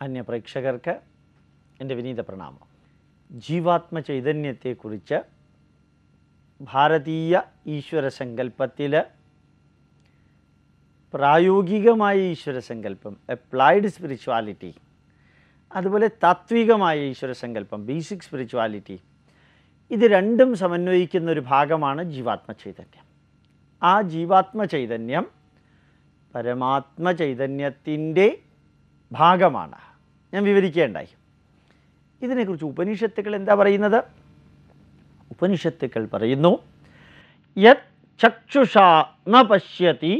അന്യ പ്രേക്ഷകർക്ക് എന്റെ വിനീത പ്രണാമം. ജീവാത്മ ചൈതന്യത്തെക്കുറിച്ച് ഭാരതീയ ഈശ്വര സങ്കല്പത്തിൽ പ്രായോഗികമായ ഈശ്വര സങ്കല്പം അപ്ലൈഡ് സ്പിരിച്വാലിറ്റി അതുപോലെ താത്വികമായ ഈശ്വര സങ്കല്പം ബേസിക് സ്പിരിച്വാലിറ്റി ഇത് രണ്ടും സമന്വയിക്കുന്ന ഒരു ഭാഗമാണ് ജീവാത്മ ചൈതന്യം. ആ ജീവാത്മ ചൈതന്യം പരമാത്മ ചൈതന്യത്തിന്റെ ഭാഗമാണ്. ഞാൻ വിവരിക്കേണ്ടായി. ഇതിനെക്കുറിച്ച് ഉപനിഷത്തുക്കൾ എന്താ പറയുന്നത്? ഉപനിഷത്തുക്കൾ പറയുന്നു യത് ചക്ഷുഷ ന പശ്യതി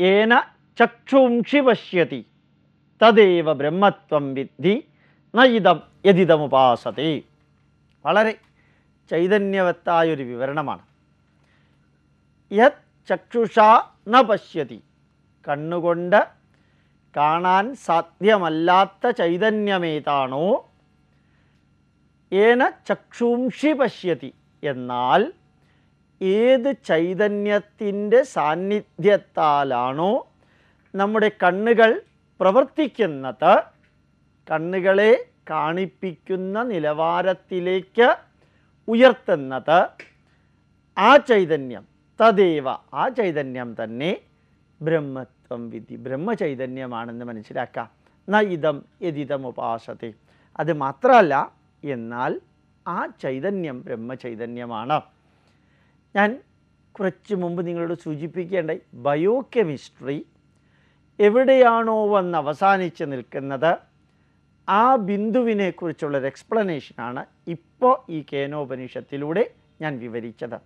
ഏന ചക്ഷുംഷി പശ്യതി തദേവ ബ്രഹ്മത്വം വിദ്ധി ന ഇതം യതിതമുപാസത്തെ വളരെ ചൈതന്യവത്തായൊരു വിവരണമാണ്. യത് ചക്ഷുഷ ന പശ്യതി കണ്ണുകൊണ്ട് കാണാൻ സാധ്യമല്ലാത്ത ചൈതന്യമേതാണോ? ഏന ചക്ഷുംഷി പശ്യതി. എന്നാൽ ഏത് ചൈതന്യത്തിന്റെ സാന്നിധ്യത്താലാണോ നമ്മുടെ കണ്ണുകൾ പ്രവർത്തിക്കുന്നത്? കണ്ണുകളെ കാണിപ്പിക്കുന്ന നിലവാരത്തിലേക്ക് ഉയർത്തുന്നത് ആ ചൈതന്യം. തദേവ ആ ചൈതന്യം തന്നെ ബ്രഹ്മത്വം വിധി ബ്രഹ്മചൈതന്യമാണെന്ന് മനസ്സിലാക്കാം. ന ഇതം യതിതം ഉപാസത്തെ. അത് മാത്രമല്ല എന്നാൽ ആ ചൈതന്യം ബ്രഹ്മചൈതന്യമാണ്. ഞാൻ കുറച്ച് മുമ്പ് നിങ്ങളോട് സൂചിപ്പിക്കേണ്ട ബയോ കെമിസ്ട്രി എവിടെയാണോ വന്ന് അവസാനിച്ച് നിൽക്കുന്നത് ആ ബിന്ദുവിനെക്കുറിച്ചുള്ളൊരു എക്സ്പ്ലനേഷനാണ് ഇപ്പോൾ ഈ കേനോപനിഷത്തിലൂടെ ഞാൻ വിവരിച്ചത്.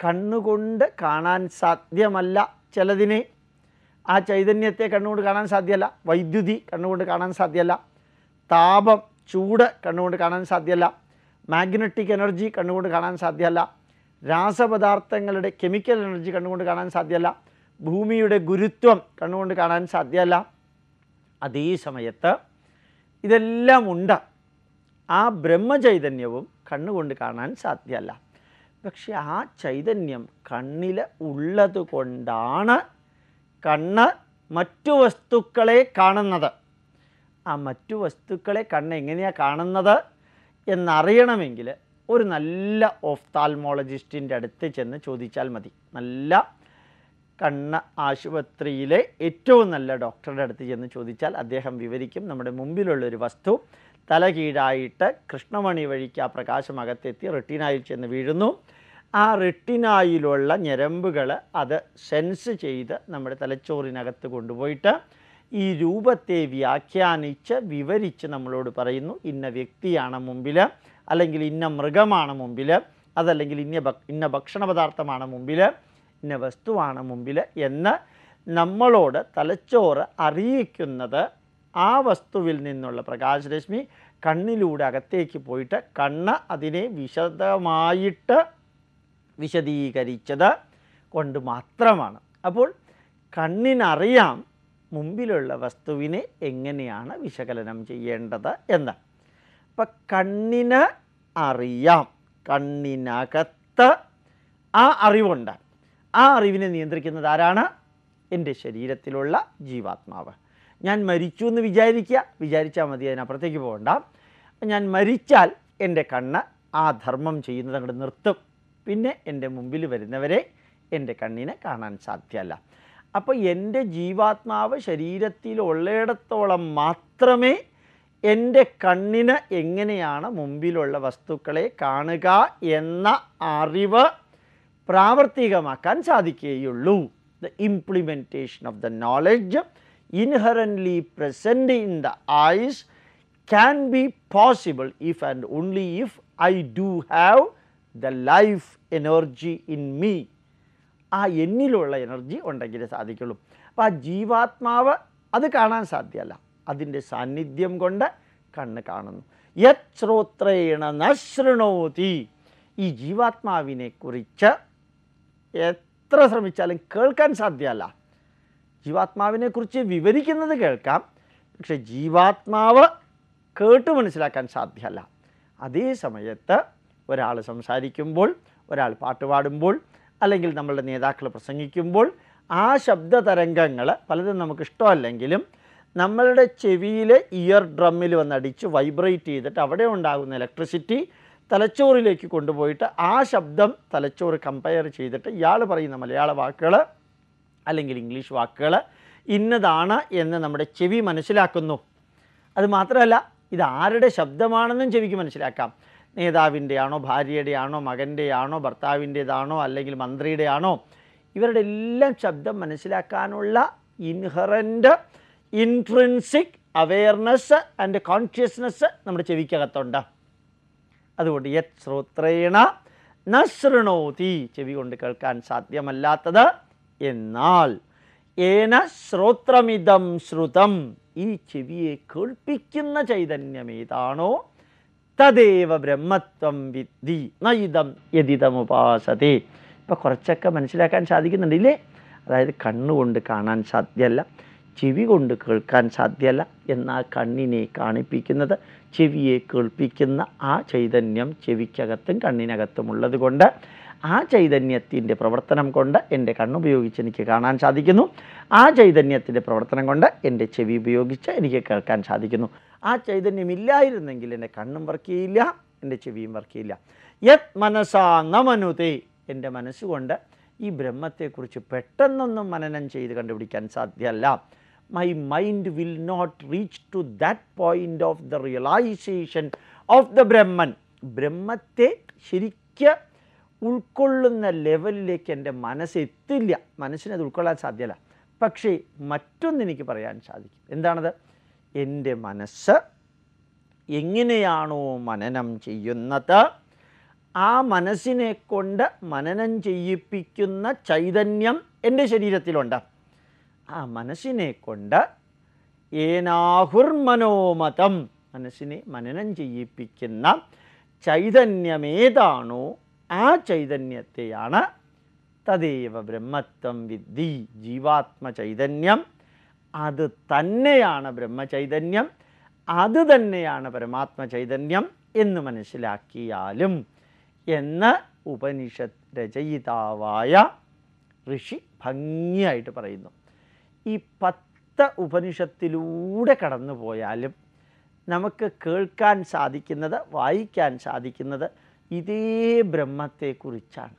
കണ്ണുകൊണ്ട് കാണാൻ സാധ്യമല്ല ചിലതിനെ ആ ചൈതന്യത്തെ കണ്ണുകൊണ്ട് കാണാൻ സാധ്യമല്ല വൈദ്യുതി കണ്ണുകൊണ്ട് കാണാൻ സാധ്യമല്ല താപം ചൂട് കണ്ണുകൊണ്ട് കാണാൻ സാധ്യമല്ല മാഗ്നറ്റിക് എനർജി കണ്ണുകൊണ്ട് കാണാൻ സാധ്യമല്ല രാസപദാർത്ഥങ്ങളുടെ കെമിക്കൽ എനർജി കണ്ണുകൊണ്ട് കാണാൻ സാധ്യമല്ല ഭൂമിയുടെ ഗുരുത്വം കണ്ണുകൊണ്ട് കാണാൻ സാധ്യമല്ല അതേ സമയത്ത് ഇതെല്ലാം ഉണ്ട്. ആ ബ്രഹ്മചൈതന്യവും കണ്ണുകൊണ്ട് കാണാൻ സാധ്യമല്ല പക്ഷെ ആ ചൈതന്യം കണ്ണിൽ ഉള്ളത് കൊണ്ടാണ് കണ്ണ് മറ്റു വസ്തുക്കളെ കാണുന്നത്. ആ മറ്റു വസ്തുക്കളെ കണ്ണ് എങ്ങനെയാണ് കാണുന്നത് എന്നറിയണമെങ്കിൽ ഒരു നല്ല ഓഫ്താൽമോളജിസ്റ്റിന്റെ അടുത്ത് ചെന്ന് ചോദിച്ചാൽ മതി. നല്ല കണ്ണ് ആശുപത്രിയിലെ ഏറ്റവും നല്ല ഡോക്ടറുടെ അടുത്ത് ചെന്ന് ചോദിച്ചാൽ അദ്ദേഹം വിവരിക്കും നമ്മുടെ മുമ്പിലുള്ളൊരു വസ്തു തലകീഴായിട്ട് കൃഷ്ണമണി വഴിക്ക് ആ പ്രകാശം അകത്തെത്തി റെട്ടിനായിൽ ചെന്ന് വീഴുന്നു. ആ റെട്ടിനായിലുള്ള ഞരമ്പുകൾ അത് സെൻസ് ചെയ്ത് നമ്മുടെ തലച്ചോറിനകത്ത് കൊണ്ടുപോയിട്ട് ഈ രൂപത്തെ വ്യാഖ്യാനിച്ച് വിവരിച്ച് നമ്മളോട് പറയുന്നു ഇന്ന വ്യക്തിയാണ് മുമ്പിൽ അല്ലെങ്കിൽ ഇന്ന മൃഗമാണ് മുമ്പിൽ അതല്ലെങ്കിൽ ഇന്ന ഇന്ന ഭക്ഷണ പദാർത്ഥമാണ് മുമ്പിൽ ഇന്ന വസ്തുവാണ് മുമ്പിൽ എന്ന് നമ്മളോട് തലച്ചോറ് അറിയിക്കുന്നത് ആ വസ്തുവിൽ നിന്നുള്ള പ്രകാശരശ്മി കണ്ണിലൂടെ അകത്തേക്ക് പോയിട്ട് കണ്ണ് അതിനെ വിശദമായിട്ട് വിശദീകരിച്ചത് കൊണ്ട് മാത്രമാണ്. അപ്പോൾ കണ്ണിനറിയാം മുമ്പിലുള്ള വസ്തുവിനെ എങ്ങനെയാണ് വിശകലനം ചെയ്യേണ്ടത് എന്ന്. അപ്പം കണ്ണിന് അറിയാം. കണ്ണിനകത്ത് ആ അറിവുണ്ട്. ആ അറിവിനെ നിയന്ത്രിക്കുന്നത് ആരാണ്? എന്റെ ശരീരത്തിലുള്ള ജീവാത്മാവ്. ഞാൻ മരിച്ചു എന്ന് വിചാരിക്കുക. വിചാരിച്ചാൽ മതി അതിനപ്പുറത്തേക്ക് പോകണ്ട. ഞാൻ മരിച്ചാൽ എന്റെ കണ്ണ് ആ ധർമ്മം ചെയ്യുന്നത് അങ്ങോട്ട് നിർത്തും. പിന്നെ എന്റെ മുമ്പിൽ വരുന്നവരെ എന്റെ കണ്ണിനെ കാണാൻ സാധ്യമല്ല. അപ്പോൾ എന്റെ ജീവാത്മാവ് ശരീരത്തിലുള്ളിടത്തോളം മാത്രമേ എന്റെ കണ്ണിന് എങ്ങനെയാണ് മുമ്പിലുള്ള വസ്തുക്കളെ കാണുക എന്ന അറിവ് പ്രാവർത്തികമാക്കാൻ സാധിക്കുകയുള്ളൂ. The implementation of the knowledge inherently present in the eyes can be possible if and only if I do have the life energy in me. ആ എന്നിലുള്ള എനർജി ഉണ്ടെങ്കിലേ സാധിക്കുള്ളൂ. അപ്പോൾ ആ ജീവാത്മാവ് അത് കാണാൻ സാധ്യമല്ല അതിന്റെ സാന്നിധ്യം കൊണ്ട് കണ്ണ് കാണുന്നു. യത് ശ്രോത്രേണ നശൃണോതി ശൃണോതി ഈ ജീവാത്മാവിനെ കുറിച്ച് എത്ര ശ്രമിച്ചാലും കേൾക്കാൻ സാധ്യമല്ല ജീവാത്മാവിനെ കുറിച്ച് വിവരിക്കുന്നത് കേൾക്കാം. പക്ഷെ ജീവാത്മാവ് കേട്ട് മനസ്സിലാക്കാൻ സാധ്യമല്ല അതേ സമയത്ത് ഒരാൾ സംസാരിക്കുമ്പോൾ ഒരാൾ പാട്ട് പാടുമ്പോൾ അല്ലെങ്കിൽ നമ്മളുടെ നേതാക്കൾ പ്രസംഗിക്കുമ്പോൾ ആ ശബ്ദ തരംഗങ്ങൾ പലതും നമുക്ക് ഇഷ്ടമല്ലെങ്കിലും നമ്മളുടെ ചെവിയിലെ ഇയർ ഡ്രമ്മിൽ വന്നടിച്ച് വൈബ്രേറ്റ് ചെയ്തിട്ട് അവിടെ ഉണ്ടാകുന്ന ഇലക്ട്രിസിറ്റി തലച്ചോറിലേക്ക് കൊണ്ടുപോയിട്ട് ആ ശബ്ദം തലച്ചോറ് കമ്പയർ ചെയ്തിട്ട് ഇയാൾ പറയുന്ന മലയാള വാക്കുകൾ അല്ലെങ്കിൽ ഇംഗ്ലീഷ് വാക്കുകൾ ഇന്നതാണ് എന്ന് നമ്മുടെ ചെവി മനസ്സിലാക്കുന്നു. അത് മാത്രമല്ല ഇത് ആരുടെ ശബ്ദമാണെന്നും ചെവിക്ക് മനസ്സിലാക്കാം. നേതാവിന്റെ ഭാര്യയുടെയാണോ മകന്റെയാണോ ഭർത്താവിന്റേതാണോ അല്ലെങ്കിൽ മന്ത്രിയുടെയാണോ ഇവരുടെ എല്ലാം ശബ്ദം മനസ്സിലാക്കാനുള്ള inherent intrinsic awareness and consciousness നമ്മുടെ ചെവിക്കകത്തുണ്ട്. അതുകൊണ്ട് യത് ശ്രോത്രേണ നശൃണോതി ചെവി കൊണ്ട് കേൾക്കാൻ സാധ്യമല്ലാത്തത് എന്നാൽ ഏന ശ്രോത്രമിതം ശ്രുതം ഈ ചെവിയെ കേൾപ്പിക്കുന്ന ചൈതന്യം ഏതാണോ തദേവ ബ്രഹ്മത്വം വിദ്ധി നയിതം യതിതമുപാസതേ. ഇപ്പം കുറച്ചൊക്കെ മനസ്സിലാക്കാൻ സാധിക്കുന്നുണ്ടല്ലേ അതായത് കണ്ണുകൊണ്ട് കാണാൻ സാധ്യമല്ല ചെവി കൊണ്ട് കേൾക്കാൻ സാധ്യമല്ല എന്നാൽ കണ്ണിനെ കാണിപ്പിക്കുന്നത് ചെവിയെ കേൾപ്പിക്കുന്ന ആ ചൈതന്യം ചെവിക്കകത്തും കണ്ണിനകത്തും ഉള്ളത് കൊണ്ട് ആ ചൈതന്യത്തിന്റെ പ്രവർത്തനം കൊണ്ട് എന്റെ കണ്ണുപയോഗിച്ച് എനിക്ക് കാണാൻ സാധിക്കുന്നു. ആ ചൈതന്യത്തിന്റെ പ്രവർത്തനം കൊണ്ട് എന്റെ ചെവി ഉപയോഗിച്ച് എനിക്ക് കേൾക്കാൻ സാധിക്കുന്നു. ആ ചൈതന്യമില്ലായിരുന്നെങ്കിൽ എന്റെ കണ്ണും വർക്ക് ചെയ്യില്ല എന്റെ ചെവിയും വർക്ക് ചെയ്യില്ല. യത് മനസാ നമനുതേ എന്റെ മനസ്സുകൊണ്ട് ഈ ബ്രഹ്മത്തെക്കുറിച്ച് പെട്ടെന്നൊന്നും മനനം ചെയ്ത് കണ്ടുപിടിക്കാൻ സാധ്യമല്ല my mind will not reach to that point of the realization of the Brahman ബ്രഹ്മത്തെ ശരിക്ക് ഉൾക്കൊള്ളുന്ന ലെവലിലേക്ക് എന്റെ മനസ്സെത്തില്ല മനസ്സിനത് ഉൾക്കൊള്ളാൻ സാധ്യമല്ല പക്ഷേ മറ്റൊന്നെനിക്ക് പറയാൻ സാധിക്കും. എന്താണത്? എന്റെ മനസ്സ് എങ്ങനെയാണോ മനനം ചെയ്യുന്നത്? ആ മനസ്സിനെ കൊണ്ട് മനനം ചെയ്യിപ്പിക്കുന്ന ചൈതന്യം എന്റെ ശരീരത്തിലുണ്ട്. ആ മനസ്സിനെ കൊണ്ട് ഏനാഹുർമനോമതം മനസ്സിനെ മനനം ചെയ്യിപ്പിക്കുന്ന ചൈതന്യമേതാണോ ആ ചൈതന്യത്തെയാണ് തദേവ ബ്രഹ്മത്വം വിദ്ധി ജീവാത്മ ചൈതന്യം അത് തന്നെയാണ് ബ്രഹ്മചൈതന്യം അത് തന്നെയാണ് പരമാത്മ ചൈതന്യം എന്ന് മനസ്സിലാക്കിയാലും എന്ന് ഉപനിഷത്ത് രചയിതാവായ ഋഷി ഭംഗിയായിട്ട് പറയുന്നു. ഈ പത്ത് ഉപനിഷത്തിലൂടെ കടന്നു പോയാലും നമുക്ക് കേൾക്കാൻ സാധിക്കുന്നത് വായിക്കാൻ സാധിക്കുന്നത് ഇതേ ബ്രഹ്മത്തെക്കുറിച്ചാണ്.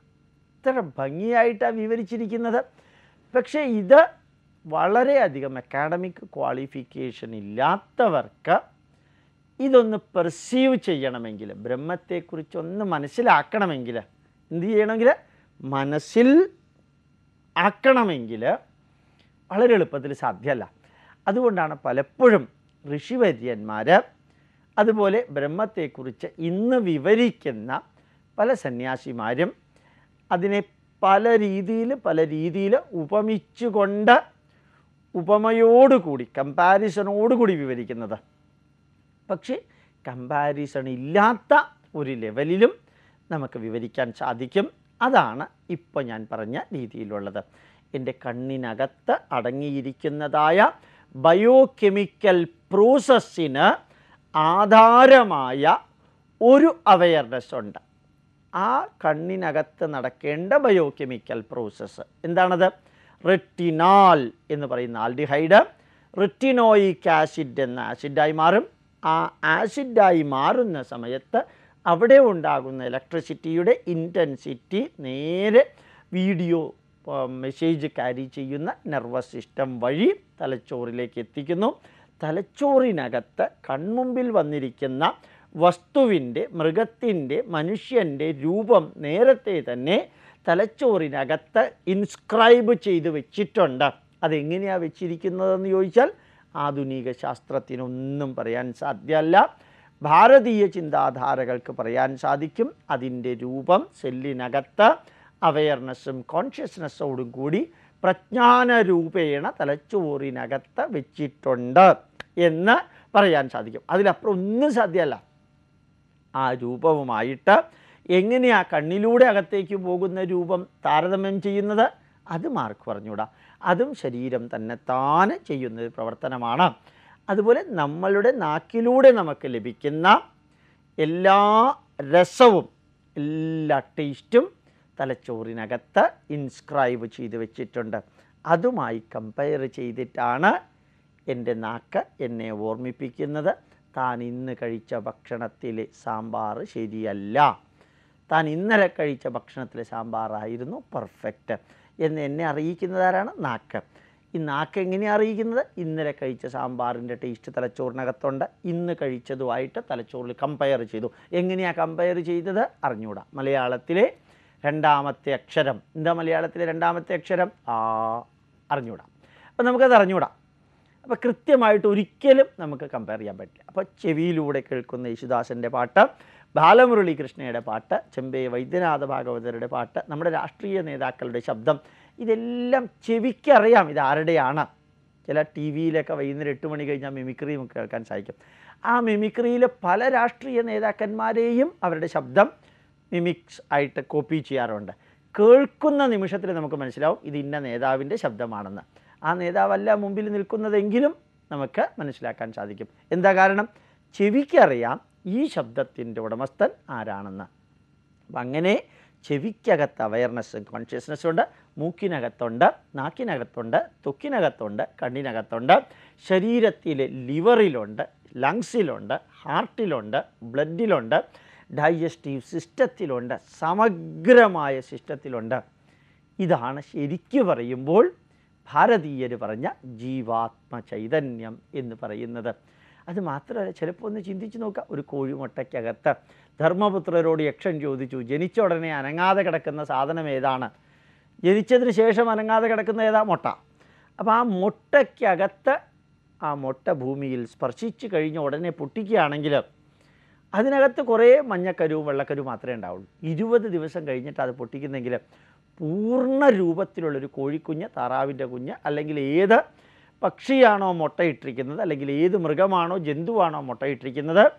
ഇത്ര ഭംഗിയായിട്ടാണ് വിവരിച്ചിരിക്കുന്നത്. പക്ഷേ ഇത് വളരെയധികം അക്കാഡമിക് ക്വാളിഫിക്കേഷൻ ഇല്ലാത്തവർക്ക് ഇതൊന്ന് പെർസീവ് ചെയ്യണമെങ്കിൽ ബ്രഹ്മത്തെക്കുറിച്ച് ഒന്ന് മനസ്സിലാക്കണമെങ്കിൽ എന്ത് ചെയ്യണമെങ്കിൽ മനസ്സിൽ ആക്കണമെങ്കിൽ വളരെ എളുപ്പത്തിൽ സാധ്യമല്ല. അതുകൊണ്ടാണ് പലപ്പോഴും ഋഷിവര്യന്മാർ അതുപോലെ ബ്രഹ്മത്തെക്കുറിച്ച് ഇന്ന് വിവരിക്കുന്ന പല സന്യാസിമാരും അതിനെ പല രീതിയിൽ പല രീതിയിൽ ഉപമിച്ചുകൊണ്ട് ഉപമയോടുകൂടി കമ്പാരിസണോടുകൂടി വിവരിക്കുന്നത്. പക്ഷേ കമ്പാരിസൺ ഇല്ലാത്ത ഒരു ലെവലിലും നമുക്ക് വിവരിക്കാൻ സാധിക്കും. അതാണ് ഇപ്പോൾ ഞാൻ പറഞ്ഞ രീതിയിലുള്ളത്. എന്റെ കണ്ണിനകത്ത് അടങ്ങിയിരിക്കുന്നതായ ബയോകെമിക്കൽ പ്രോസസ്സിന് ആധാരമായ ഒരു അവയർനെസ് ഉണ്ട്. ആ കണ്ണിനകത്ത് നടക്കേണ്ട ബയോകെമിക്കൽ പ്രോസസ്സ് എന്താണത്? റെറ്റിനാൽ എന്ന് പറയുന്ന ആൽഡിഹൈഡ് റെറ്റിനോയിക് ആസിഡ് എന്ന ആസിഡായി മാറും. ആ ആസിഡായി മാറുന്ന സമയത്ത് അവിടെ ഉണ്ടാകുന്ന ഇലക്ട്രിസിറ്റിയുടെ ഇന്റൻസിറ്റി നേരെ വീഡിയോ മെസ്സേജ് ക്യാരി ചെയ്യുന്ന നെർവസ് സിസ്റ്റം വഴി തലച്ചോറിലേക്ക് എത്തിക്കുന്നു. തലച്ചോറിനകത്ത് കൺമുമ്പിൽ വന്നിരിക്കുന്ന വസ്തുവിന്റെ മൃഗത്തിന്റെ മനുഷ്യന്റെ രൂപം നേരത്തെ തന്നെ തലച്ചോറിനകത്ത് ഇൻസ്ക്രൈബ് ചെയ്ത് വെച്ചിട്ടുണ്ട്. അതെങ്ങനെയാണ് വെച്ചിരിക്കുന്നതെന്ന് ചോദിച്ചാൽ ആധുനിക ശാസ്ത്രത്തിനൊന്നും പറയാൻ സാധ്യമല്ല. ഭാരതീയ ചിന്താധാരകൾക്ക് പറയാൻ സാധിക്കും. അതിന്റെ രൂപം സെല്ലിനകത്ത് അവയർനെസ്സും കോൺഷ്യസ്നെസ്സോടും കൂടി പ്രജ്ഞാന രൂപേണ തലച്ചോറിനകത്ത് വെച്ചിട്ടുണ്ട് എന്ന് പറയാൻ സാധിക്കും. അതിലപ്പുറം ഒന്നും സാധ്യമല്ല. ആ രൂപവുമായിട്ട് എങ്ങനെയാ കണ്ണിലൂടെ അകത്തേക്ക് പോകുന്ന രൂപം താരതമ്യം ചെയ്യുന്നത്? അത് മാർക്ക് പറഞ്ഞുകൂടാ അതും ശരീരം തന്നെ താനെ ചെയ്യുന്ന ഒരു പ്രവർത്തനമാണ്. അതുപോലെ നമ്മളുടെ നാക്കിലൂടെ നമുക്ക് ലഭിക്കുന്ന എല്ലാ രസവും എല്ലാ ടേസ്റ്റും തലച്ചോറിനകത്ത് ഇൻസ്ക്രൈബ് ചെയ്ത് വെച്ചിട്ടുണ്ട്. അതുമായി കമ്പയർ ചെയ്തിട്ടാണ് എന്റെ നാക്ക് എന്നെ ഓർമ്മിപ്പിക്കുന്നത്. താൻ ഇന്ന് കഴിച്ച ഭക്ഷണത്തിലെ സാമ്പാർ ശരിയല്ല. താൻ ഇന്നലെ കഴിച്ച ഭക്ഷണത്തിലെ സാമ്പാറായിരുന്നു പെർഫെക്റ്റ് എന്ന് എന്നെ അറിയിക്കുന്നതാരാണ് നാക്ക്. ഈ നാക്ക് എങ്ങനെയാണ് അറിയിക്കുന്നത്? ഇന്നലെ കഴിച്ച സാമ്പാറിന്റെ ടേസ്റ്റ് തലച്ചോറിനകത്തുണ്ട്. ഇന്ന് കഴിച്ചതുമായിട്ട് തലച്ചോറിൽ കമ്പയർ ചെയ്തു. എങ്ങനെയാണ് കമ്പയർ ചെയ്തത്? അറിഞ്ഞുകൂടാ. മലയാളത്തിലെ രണ്ടാമത്തെ അക്ഷരം. എന്താ മലയാളത്തിലെ രണ്ടാമത്തെ അക്ഷരം? ആ അറിഞ്ഞുകൂടാ. അപ്പം നമുക്കത് അറിഞ്ഞൂടാ അപ്പോൾ കൃത്യമായിട്ട് ഒരിക്കലും നമുക്ക് കമ്പയർ ചെയ്യാൻ പറ്റില്ല. അപ്പോൾ ചെവിയിലൂടെ കേൾക്കുന്ന യേശുദാസന്റെ പാട്ട് ബാലമുരളി കൃഷ്ണയുടെ പാട്ട് ചെമ്പേ വൈദ്യനാഥ ഭാഗവതരുടെ പാട്ട് നമ്മുടെ രാഷ്ട്രീയ നേതാക്കളുടെ ശബ്ദം ഇതെല്ലാം ചെവിക്കറിയാം ഇത് ആരുടെയാണ് ചില ടി വിയിലൊക്കെ വൈകുന്നേരം എട്ട് മണി കഴിഞ്ഞാൽ മിമിക്രി നമുക്ക് കേൾക്കാൻ സാധിക്കും. ആ മിമിക്രിയിലെ പല രാഷ്ട്രീയ നേതാക്കന്മാരെയും അവരുടെ ശബ്ദം മിമിക്സ് ആയിട്ട് കോപ്പി ചെയ്യാറുണ്ട്. കേൾക്കുന്ന നിമിഷത്തിൽ നമുക്ക് മനസ്സിലാവും ഇത് ഇന്ന നേതാവിന്റെ ശബ്ദമാണെന്ന്. ആ നേതാവല്ല മുമ്പിൽ നിൽക്കുന്നതെങ്കിലും നമുക്ക് മനസ്സിലാക്കാൻ സാധിക്കും. എന്താ കാരണം? ചെവിക്കറിയാം ഈ ശബ്ദത്തിന്റെ ഉടമസ്ഥൻ ആരാണെന്ന്? അപ്പം അങ്ങനെ ചെവിക്കകത്ത് അവയർനെസ്സും കോൺഷ്യസ്നെസ് ഉണ്ട് മൂക്കിനകത്തുണ്ട് നാക്കിനകത്തുണ്ട് തൊക്കിനകത്തുണ്ട് കണ്ണിനകത്തുണ്ട് ശരീരത്തിലെ ലിവറിലുണ്ട് ലങ്സിലുണ്ട് ഹാർട്ടിലുണ്ട് ബ്ലഡിലുണ്ട് ഡൈജസ്റ്റീവ് സിസ്റ്റത്തിലുണ്ട് സമഗ്രമായ സിസ്റ്റത്തിലുണ്ട് ഇതാണ് ശരിക്കു പറയുമ്പോൾ ഭാരതീയർ പറഞ്ഞ ജീവാത്മ ചൈതന്യം എന്ന് പറയുന്നത്. അത് മാത്രമല്ല ചിലപ്പോൾ ഒന്ന് ചിന്തിച്ച് നോക്കുക ഒരു കോഴിമുട്ടയ്ക്കകത്ത് ധർമ്മപുത്രരോട് യക്ഷൻ ചോദിച്ചു ജനിച്ച ഉടനെ അനങ്ങാതെ കിടക്കുന്ന സാധനം ഏതാണ്? ജനിച്ചതിന് ശേഷം അനങ്ങാതെ കിടക്കുന്ന ഏതാ? മുട്ട. അപ്പോൾ ആ മുട്ടയ്ക്കകത്ത് ആ മുട്ട ഭൂമിയിൽ സ്പർശിച്ച് കഴിഞ്ഞ ഉടനെ പൊട്ടിക്കുകയാണെങ്കിൽ അതിനകത്ത് കുറേ മഞ്ഞക്കരുവും വെള്ളക്കരുവും മാത്രമേ ഉണ്ടാവുള്ളൂ. ഇരുപത് ദിവസം കഴിഞ്ഞിട്ട് അത് പൊട്ടിക്കുന്നെങ്കിൽ പൂർണ രൂപത്തിലുള്ളൊരു കോഴിക്കുഞ്ഞ് താറാവിന്റെ കുഞ്ഞ് അല്ലെങ്കിൽ ഏത് പക്ഷിയാണോ മുട്ടയിട്ടിരിക്കുന്നത്? അല്ലെങ്കിൽ ഏത് മൃഗമാണോ ജന്തുവാണോ മുട്ടയിട്ടിരിക്കുന്നത്?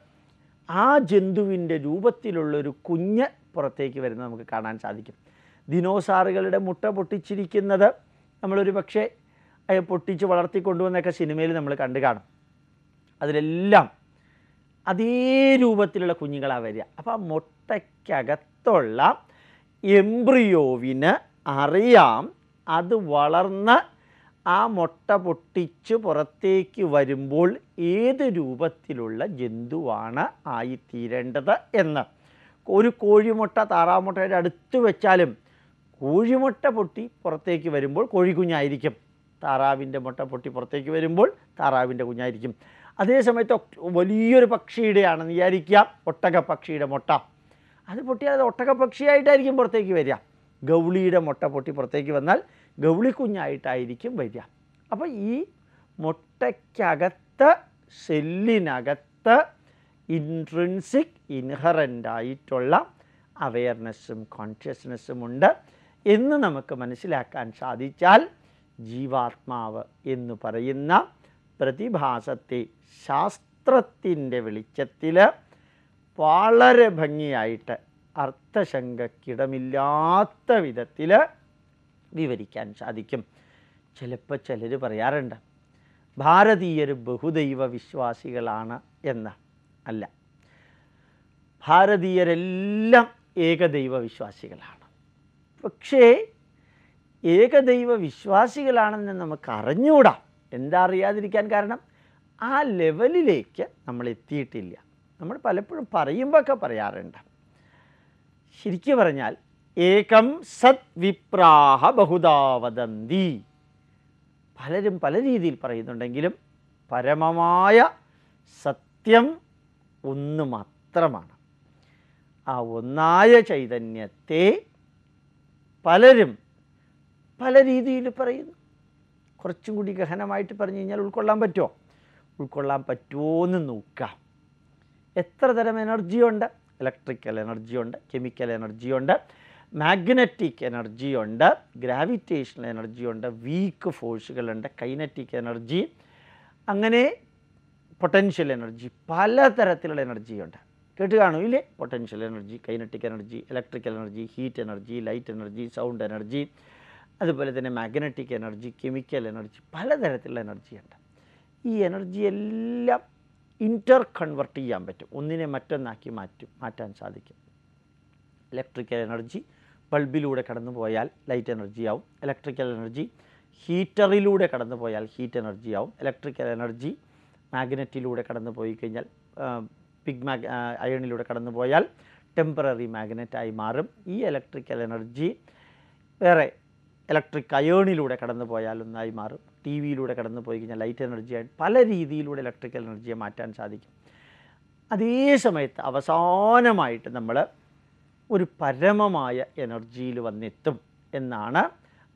ആ ജന്തുവിന്റെ രൂപത്തിലുള്ളൊരു കുഞ്ഞ് പുറത്തേക്ക് വരുന്നത് നമുക്ക് കാണാൻ സാധിക്കും. ദിനോസാറുകളുടെ മുട്ട പൊട്ടിച്ചിരിക്കുന്നത് നമ്മളൊരു പക്ഷേ പൊട്ടിച്ച് വളർത്തിക്കൊണ്ടുവന്നൊക്കെ സിനിമയിൽ നമ്മൾ കണ്ടു കാണും. അതിലെല്ലാം അതേ രൂപത്തിലുള്ള കുഞ്ഞുങ്ങളാണ് വരിക. അപ്പോൾ ആ മുട്ടയ്ക്കകത്തുള്ള എംബ്രിയോവിന് അറിയാം അത് വളർന്ന് ആ മുട്ട പൊട്ടിച്ച് പുറത്തേക്ക് വരുമ്പോൾ ഏത് രൂപത്തിലുള്ള ജന്തുവാണ് ആയിത്തീരേണ്ടത് എന്ന്? ഒരു കോഴിമുട്ട താറാമുട്ടയുടെ അടുത്ത് വെച്ചാലും കോഴിമുട്ട പൊട്ടി പുറത്തേക്ക് വരുമ്പോൾ കോഴിക്കുഞ്ഞായിരിക്കും. താറാവിന്റെ മുട്ട പൊട്ടി പുറത്തേക്ക് വരുമ്പോൾ താറാവിന്റെ കുഞ്ഞായിരിക്കും. അതേ സമയത്ത് വലിയൊരു പക്ഷിയുടെയാണെന്ന് വിചാരിക്കുക. ഒട്ടക പക്ഷിയുടെ മുട്ട. അത് പൊട്ടിയാൽ അത് ഒട്ടക പക്ഷിയായിട്ടായിരിക്കും പുറത്തേക്ക് വരിക. ഗൗളിയുടെ മുട്ട പൊട്ടി പുറത്തേക്ക് വന്നാൽ ഗൗളിക്കുഞ്ഞായിട്ടായിരിക്കും വരിക. അപ്പോൾ ഈ മുട്ടയ്ക്കകത്ത് സെല്ലിനകത്ത് ഇൻട്രിൻസിക് ഇൻഹറന്റ് ആയിട്ടുള്ള അവയർനെസ്സും കോൺഷ്യസ്നെസ്സും ഉണ്ട് എന്ന് നമുക്ക് മനസ്സിലാക്കാൻ സാധിച്ചാൽ ജീവാത്മാവ് എന്ന് പറയുന്ന പ്രതിഭാസത്തെ ശാസ്ത്രത്തിന്റെ വെളിച്ചത്തിൽ വളരെ ഭംഗിയായിട്ട് അർത്ഥശങ്കക്കിടമില്ലാത്ത വിധത്തിൽ വിവരിക്കാൻ സാധിക്കും. ചിലപ്പോൾ ചിലർ പറയാറുണ്ട് ഭാരതീയർ ബഹുദൈവ വിശ്വാസികളാണ് എന്ന്. അല്ല ഭാരതീയരെല്ലാം ഏകദൈവ വിശ്വാസികളാണ്. പക്ഷേ ഏകദൈവ വിശ്വാസികളാണെന്ന് നമുക്ക് അറിഞ്ഞുകൂടാ എന്താ അറിയാതിരിക്കാൻ കാരണം ആ ലെവലിലേക്ക് നമ്മൾ എത്തിയിട്ടില്ല. നമ്മൾ പലപ്പോഴും പറയുമ്പോഴൊക്കെ പറയാറുണ്ട്. ശരിക്കു പറഞ്ഞാൽ ഏകം സത് വിപ്രാഹ ബഹുദാ വദന്തി. പലരും പല രീതിയിൽ പറയുന്നുണ്ടെങ്കിലും പരമമായ സത്യം ഒന്ന് മാത്രമാണ്. ആ ഒന്നായ ചൈതന്യത്തെ പലരും പല രീതിയിൽ പറയുന്നു. കുറച്ചും കൂടി ഗഹനമായിട്ട് പറഞ്ഞു കഴിഞ്ഞാൽ ഉൾക്കൊള്ളാൻ പറ്റുമോ? ഉൾക്കൊള്ളാൻ പറ്റുമോ എന്ന് നോക്കാം എത്ര തരം എനർജിയുണ്ട്? ഇലക്ട്രിക്കൽ എനർജിയുണ്ട് കെമിക്കൽ എനർജി ഉണ്ട് മാഗ്നറ്റിക് എനർജി ഉണ്ട് ഗ്രാവിറ്റേഷണൽ എനർജി ഉണ്ട് വീക്ക് ഫോഴ്സുകളുണ്ട് കൈനറ്റിക് എനർജി അങ്ങനെ പൊട്ടൻഷ്യൽ എനർജി പലതരത്തിലുള്ള എനർജി ഉണ്ട്. കേട്ട് കാണൂ ഇല്ലേ? Potential energy kinetic energy electrical energy heat energy light energy sound energy അതുപോലെ തന്നെ മാഗ്നറ്റിക് എനർജി കെമിക്കൽ എനർജി പലതരത്തിലുള്ള എനർജി ഉണ്ട്. ഈ എനർജി എല്ലാം ഇന്റർ കൺവെർട്ട് ചെയ്യാൻ പറ്റും. ഒന്നിനെ മറ്റൊന്നാക്കി മാറ്റും മാറ്റാൻ സാധിക്കും. ഇലക്ട്രിക്കൽ എനർജി ബൾബിലൂടെ കടന്നു പോയാൽ ലൈറ്റ് എനർജി ആവും. ഇലക്ട്രിക്കൽ എനർജി ഹീറ്ററിലൂടെ കടന്നു പോയാൽ ഹീറ്റ് എനർജി ആവും. ഇലക്ട്രിക്കൽ എനർജി മാഗ്നറ്റിലൂടെ കടന്നു പോയി കഴിഞ്ഞാൽ പിഗ് മാഗ് അയണിലൂടെ കടന്നു പോയാൽ ടെമ്പററി മാഗ്നറ്റായി മാറും. ഈ ഇലക്ട്രിക്കൽ എനർജി വേറെ ഇലക്ട്രിക് അയേണിലൂടെ കടന്നു പോയാൽ ഒന്നായി മാറും. ടി വിയിലൂടെ കടന്നു പോയി കഴിഞ്ഞാൽ ലൈറ്റ് എനർജി ആയിട്ട് പല രീതിയിലൂടെ ഇലക്ട്രിക്കൽ എനർജിയെ മാറ്റാൻ സാധിക്കും. അതേ സമയത്ത് അവസാനമായിട്ട് നമ്മൾ ഒരു പരമമായ എനർജിയിൽ വന്നെത്തും എന്നാണ്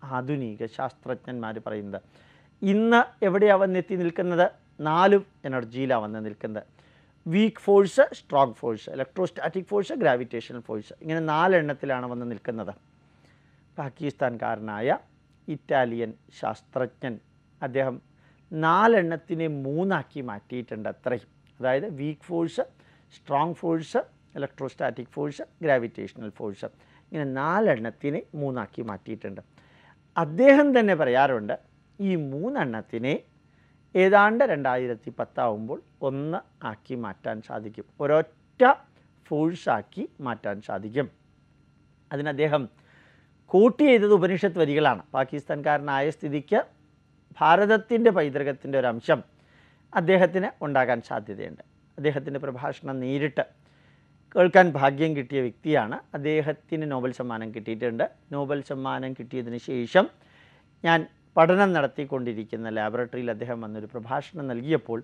ആധുനിക ശാസ്ത്രജ്ഞന്മാർ പറയുന്നത്. ഇന്ന് എവിടെയാണ് വന്നെത്തി നിൽക്കുന്നത്? നാലും എനർജിയിലാണ് വന്ന് നിൽക്കുന്നത്. Weak force strong force electrostatic force gravitational force ഇങ്ങനെ നാലെണ്ണത്തിലാണ് വന്ന് നിൽക്കുന്നത്. പാകിസ്ഥാൻകാരനായ ഇറ്റാലിയൻ ശാസ്ത്രജ്ഞൻ അദ്ദേഹം നാലെണ്ണത്തിനെ മൂന്നാക്കി മാറ്റിയിട്ടുണ്ട് അത്രയും. അതായത് weak force strong force electrostatic force gravitational force ഇങ്ങനെ നാലെണ്ണത്തിനെ മൂന്നാക്കി മാറ്റിയിട്ടുണ്ട്. അദ്ദേഹം തന്നെ പറയാറുണ്ട് ഈ മൂന്നെണ്ണത്തിനെ ഏതാണ്ട് രണ്ടായിരത്തി പത്താവുമ്പോൾ ഒന്ന് ആക്കി മാറ്റാൻ സാധിക്കും. ഒരൊറ്റ ഫോഴ്സാക്കി മാറ്റാൻ സാധിക്കും. അതിന് അദ്ദേഹം കോട്ട് ചെയ്തത് ഉപനിഷത്ത് വരികളാണ്. പാകിസ്ഥാൻകാരനായ സ്ഥിതിക്ക് ഭാരതത്തിന്റെ പൈതൃകത്തിന്റെ ഒരു അംശം അദ്ദേഹത്തിന് ഉണ്ടാകാൻ സാധ്യതയുണ്ട്. അദ്ദേഹത്തിന്റെ പ്രഭാഷണം നേരിട്ട് കേൾക്കാൻ ഭാഗ്യം കിട്ടിയ വ്യക്തിയാണ്. അദ്ദേഹത്തിന് നോബൽ സമ്മാനം കിട്ടിയിട്ടുണ്ട്. നോബൽ സമ്മാനം കിട്ടിയതിന് ശേഷം ഞാൻ പഠനം നടത്തിക്കൊണ്ടിരിക്കുന്ന ലാബറട്ടറിയിൽ അദ്ദേഹം വന്നൊരു പ്രഭാഷണം നൽകിയപ്പോൾ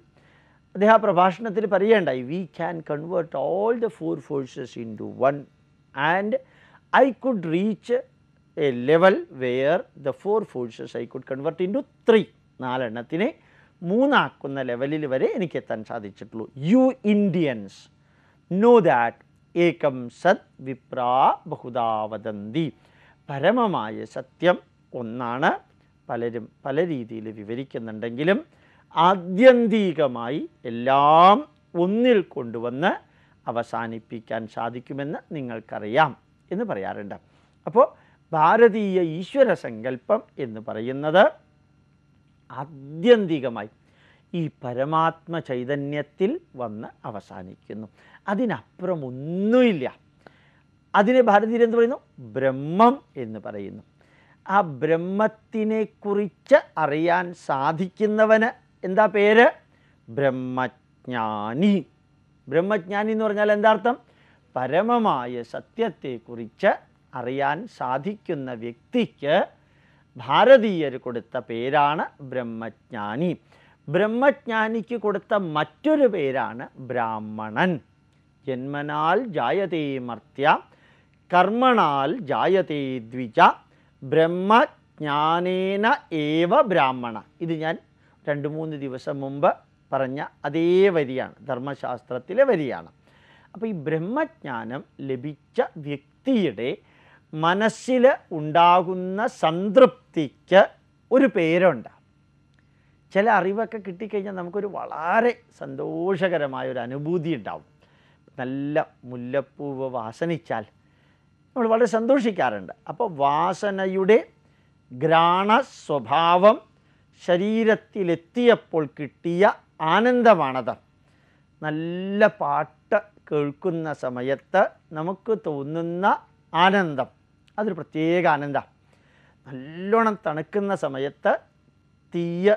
അദ്ദേഹം ആ പ്രഭാഷണത്തിൽ പറയേണ്ടായി we can convert all the four forces into one and I could reach a level where the four forces I could convert into three നാലെണ്ണത്തിനെ മൂന്നാക്കുന്ന ലെവലിൽ വരെ എനിക്ക് എത്താൻ സാധിച്ചിട്ടുള്ളൂ. യു ഇന്ത്യൻസ് നോ ദാറ്റ് ഏകം സത് വിപ്രാ ബഹുദാ വദന്തി പരമമായ സത്യം ഒന്നാണ് പലരും പല രീതിയിൽ വിവരിക്കുന്നുണ്ടെങ്കിലും ആത്യന്തികമായി എല്ലാം ഒന്നിൽ കൊണ്ടുവന്ന് അവസാനിപ്പിക്കാൻ സാധിക്കുമെന്ന് നിങ്ങൾക്കറിയാം എന്ന് പറയാറുണ്ട് അപ്പോൾ ഭാരതീയ ഈശ്വര സങ്കല്പം എന്ന് പറയുന്നത് ആത്യന്തികമായി ഈ പരമാത്മ ചൈതന്യത്തിൽ വന്ന് അവസാനിക്കുന്നു അതിനപ്പുറം ഒന്നുമില്ല അതിനെ ഭാരതീയർ എന്ത് പറയുന്നു? ബ്രഹ്മം എന്ന് പറയുന്നു. ആ ബ്രഹ്മത്തിനെക്കുറിച്ച് അറിയാൻ സാധിക്കുന്നവന് എന്താ പേര്? ബ്രഹ്മജ്ഞാനി. ബ്രഹ്മജ്ഞാനി എന്ന് പറഞ്ഞാൽ എന്താർത്ഥം പരമമായ സത്യത്തെക്കുറിച്ച് അറിയാൻ സാധിക്കുന്ന വ്യക്തിക്ക് ഭാരതീയർ കൊടുത്ത പേരാണ് ബ്രഹ്മജ്ഞാനി. ബ്രഹ്മജ്ഞാനിക്ക് കൊടുത്ത മറ്റൊരു പേരാണ് ബ്രാഹ്മണൻ. ജന്മനാൽ ജായതേ മർത്യ കർമ്മണാൽ ജായതേ ദ്വിജ ബ്രഹ്മജ്ഞാനേന ഏവ ബ്രാഹ്മണ. ഇത് ഞാൻ രണ്ട് മൂന്ന് ദിവസം മുമ്പ് പറഞ്ഞ അതേ വരിയാണ് ധർമ്മശാസ്ത്രത്തിലെ വരിയാണ്. അപ്പോൾ ഈ ബ്രഹ്മജ്ഞാനം ലഭിച്ച വ്യക്തിയുടെ മനസ്സിൽ ഉണ്ടാകുന്ന സംതൃപ്തിക്ക് ഒരു പേരുണ്ട്. ചില അറിവൊക്കെ കിട്ടിക്കഴിഞ്ഞാൽ നമുക്കൊരു വളരെ സന്തോഷകരമായ ഒരു അനുഭൂതി ഉണ്ടാവും. നല്ല മുല്ലപ്പൂവ് വാസനിച്ചാൽ നമ്മൾ വളരെ സന്തോഷിക്കാറുണ്ട്. അപ്പോൾ വാസനയുടെ ഘ്രാണ സ്വഭാവം ശരീരത്തിലെത്തിയപ്പോൾ കിട്ടിയ ആനന്ദമാണത്. നല്ല പാട്ട് കേൾക്കുന്ന സമയത്ത് നമുക്ക് തോന്നുന്ന ആനന്ദം. അതൊരു പ്രത്യേക ആനന്ദം നല്ലോണം തണുക്കുന്ന സമയത്ത് തീയ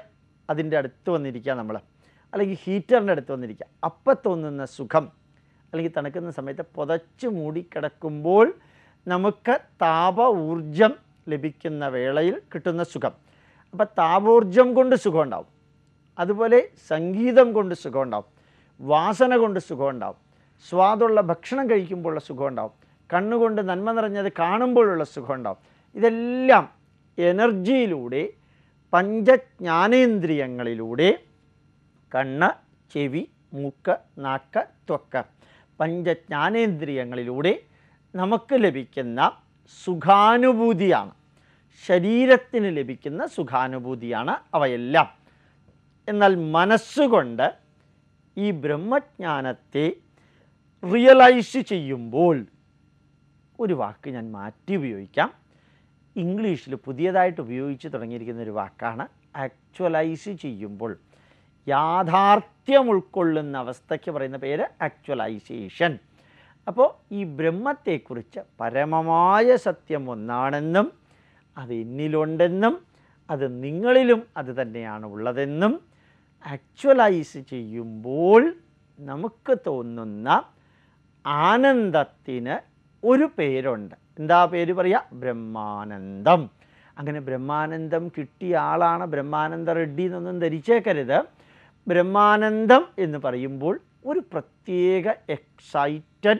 അതിന്റെ അടുത്ത് വന്നിരിക്കുക നമ്മൾ. അല്ലെങ്കിൽ ഹീറ്ററിന്റെ അടുത്ത് വന്നിരിക്കുക. അപ്പം തോന്നുന്ന സുഖം അല്ലെങ്കിൽ തണുക്കുന്ന സമയത്ത് പുതച്ച് മൂടിക്കിടക്കുമ്പോൾ നമുക്ക് താപ ഊർജം ലഭിക്കുന്ന വേളയിൽ കിട്ടുന്ന സുഖം. അപ്പോൾ താപോർജം കൊണ്ട് സുഖം ഉണ്ടാവും അതുപോലെ സംഗീതം കൊണ്ട് സുഖം ഉണ്ടാവും വാസന കൊണ്ട് സുഖം ഉണ്ടാവും സ്വാദുള്ള ഭക്ഷണം കഴിക്കുമ്പോഴുള്ള സുഖം ഉണ്ടാവും കണ്ണുകൊണ്ട് നന്മ നിറഞ്ഞത് കാണുമ്പോഴുള്ള സുഖം ഉണ്ടാവും ഇതെല്ലാം എനർജിയിലൂടെ പഞ്ചജ്ഞാനേന്ദ്രിയങ്ങളിലൂടെ കണ്ണ് ചെവി മൂക്ക് നാക്ക് ത്വക്ക് പഞ്ചജ്ഞാനേന്ദ്രിയങ്ങളിലൂടെ നമുക്ക് ലഭിക്കുന്ന സുഖാനുഭൂതിയാണ്. ശരീരത്തിന് ലഭിക്കുന്ന സുഖാനുഭൂതിയാണ് അവയെല്ലാം. എന്നാൽ മനസ്സുകൊണ്ട് ഈ ബ്രഹ്മജ്ഞാനത്തെ റിയലൈസ് ചെയ്യുമ്പോൾ ഒരു വാക്ക് ഞാൻ മാറ്റി ഉപയോഗിക്കാം. ഇംഗ്ലീഷിൽ പുതിയതായിട്ട് ഉപയോഗിച്ച് തുടങ്ങിയിരിക്കുന്ന ഒരു വാക്കാണ് ആക്ച്വലൈസ് ചെയ്യുമ്പോൾ. യാഥാർത്ഥ്യം ഉൾക്കൊള്ളുന്ന അവസ്ഥയ്ക്ക് പറയുന്ന പേര് ആക്ച്വലൈസേഷൻ അപ്പോൾ ഈ ബ്രഹ്മത്തെക്കുറിച്ച് പരമമായ സത്യം ഒന്നാണെന്നും അത് എന്നിലുണ്ടെന്നും അത് നിങ്ങളിലും അത് തന്നെയാണ് ഉള്ളതെന്നും ആക്ച്വലൈസ് ചെയ്യുമ്പോൾ നമുക്ക് തോന്നുന്ന ആനന്ദത്തിന് ഒരു പേരുണ്ട്. എന്താ പേര് പറയുക ബ്രഹ്മാനന്ദം. അങ്ങനെ ബ്രഹ്മാനന്ദം കിട്ടിയ ആളാണ് ബ്രഹ്മാനന്ദ റെഡ്ഡി എന്നൊന്നും ധരിച്ചേക്കരുത്. ബ്രഹ്മാനന്ദം എന്ന് പറയുമ്പോൾ ഒരു പ്രത്യേക എക്സൈറ്റഡ്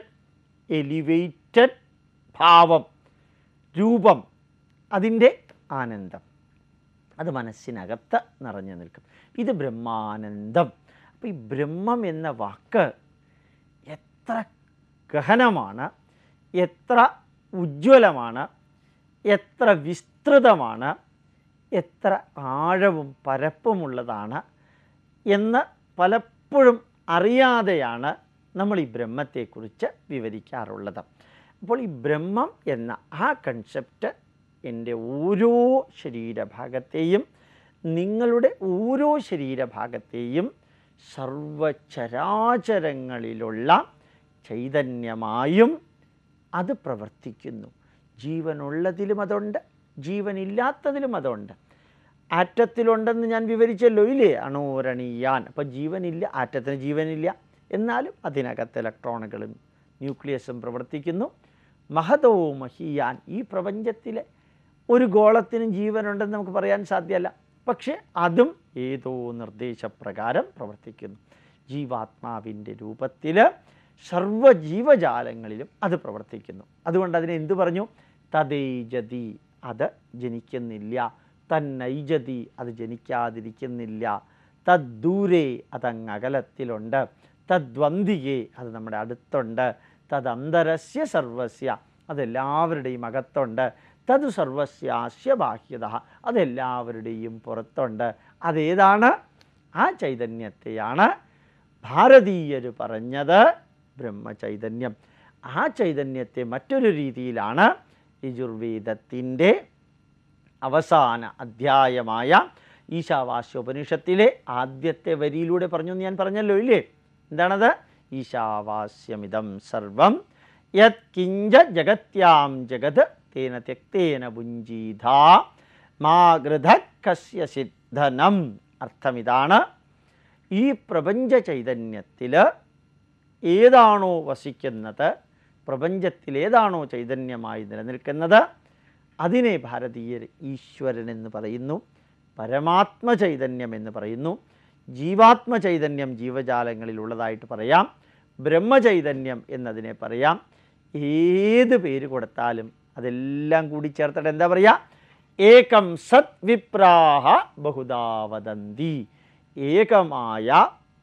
എലിവേറ്റഡ് ഭാവം രൂപം അതിന്റെ ആനന്ദം. അത് മനസ്സിനകത്ത് നിറഞ്ഞു നിൽക്കും. ഇത് ബ്രഹ്മാനന്ദം. അപ്പോൾ ഈ ബ്രഹ്മം എന്ന വാക്ക് എത്ര ഗഹനമാണ് എത്ര ഉജ്ജ്വലമാണ് എത്ര വിസ്തൃതമാണ് എത്ര ആഴവും പരപ്പുമുള്ളതാണ് എന്ന് പലപ്പോഴും അറിയാതെയാണ് നമ്മൾ ഈ ബ്രഹ്മത്തെക്കുറിച്ച് വിവരിക്കാറുള്ളത്. അപ്പോൾ ഈ ബ്രഹ്മം എന്ന ആ കൺസെപ്റ്റ് എന്റെ ഓരോ ശരീരഭാഗത്തെയും നിങ്ങളുടെ ഓരോ ശരീരഭാഗത്തെയും സർവചരാചരങ്ങളിലുള്ള ചൈതന്യമായും അത് പ്രവർത്തിക്കുന്നു. ജീവനുള്ളതിലും അതുണ്ട് ജീവനില്ലാത്തതിലും അതുണ്ട്. ആറ്റത്തിലുണ്ടെന്ന് ഞാൻ വിവരിച്ചല്ലോ ഇല്ലേ? അണോരണിയാൻ അപ്പോൾ ജീവനില്ല ആറ്റത്തിന് ജീവനില്ല. എന്നാലും അതിനകത്ത് ഇലക്ട്രോണുകളും ന്യൂക്ലിയസും പ്രവർത്തിക്കുന്നു. മഹതോ മഹിയാൻ ഈ പ്രപഞ്ചത്തിലെ ഒരു ഗോളത്തിനും ജീവനുണ്ടെന്ന് നമുക്ക് പറയാൻ സാധ്യമല്ല. പക്ഷേ അതും ഏതോ നിർദ്ദേശപ്രകാരം പ്രവർത്തിക്കുന്നു. ജീവാത്മാവിന്റെ രൂപത്തിൽ സർവജീവജാലങ്ങളിലും അത് പ്രവർത്തിക്കുന്നു. അതുകൊണ്ട് അതിനെ എന്തു പറഞ്ഞു തതേജതി അത് ജനിക്കുന്നില്ല. തന്നൈജതി അത് ജനിക്കാതിരിക്കുന്നില്ല. തദ്ദൂരേ അതങ്ങ് അകലത്തിലുണ്ട് തദ്വന്തികേ അത് നമ്മുടെ അടുത്തുണ്ട്. തദന്തരസ്യ സർവസ്യ അതെല്ലാവരുടെയും അകത്തുണ്ട്. തത് സർവസ്യാസ്യ ബാഹ്യത അതെല്ലാവരുടെയും പുറത്തുണ്ട്. അതേതാണ്? ആ ചൈതന്യത്തെയാണ് ഭാരതീയർ പറഞ്ഞത് ബ്രഹ്മചൈതന്യം. ആ ചൈതന്യത്തെ മറ്റൊരു രീതിയിലാണ് യജുർവേദത്തിന്റെ അവസാന അധ്യായമായ ഈശാവാസ്യോപനിഷത്തിലെ ആദ്യത്തെ വരിയിലൂടെ പറഞ്ഞു എന്ന് ഞാൻ പറഞ്ഞല്ലോ ഇല്ലേ? എന്താണത്? ഈശാവാസ്യമിതം സർവം യത് കിഞ്ച ജഗത്യാം ജഗത് തേന തെക്തേന പുഞ്ചീത മാ ഗൃധ കസ്യ സിദ്ധനം. അർത്ഥമിതാണ് ഈ പ്രപഞ്ച ചൈതന്യത്തിൽ ഏതാണോ വസിക്കുന്നത് പ്രപഞ്ചത്തിൽ ഏതാണോ ചൈതന്യമായി നിലനിൽക്കുന്നത്? അതിനെ ഭാരതീയർ ഈശ്വരൻ എന്ന് പറയുന്നു പരമാത്മ ചൈതന്യം എന്ന് പറയുന്നു ജീവാത്മ ചൈതന്യം ജീവജാലങ്ങളിലുള്ളതായിട്ട് പറയാം ബ്രഹ്മചൈതന്യം എന്നതിനെ പറയാം. ഏത് പേര് കൊടുത്താലും അതെല്ലാം കൂടി ചേർത്തിട്ട് എന്താ പറയുക ഏകം സത് വിപ്രാഹ ബഹുദാവദന്തി ഏകമായ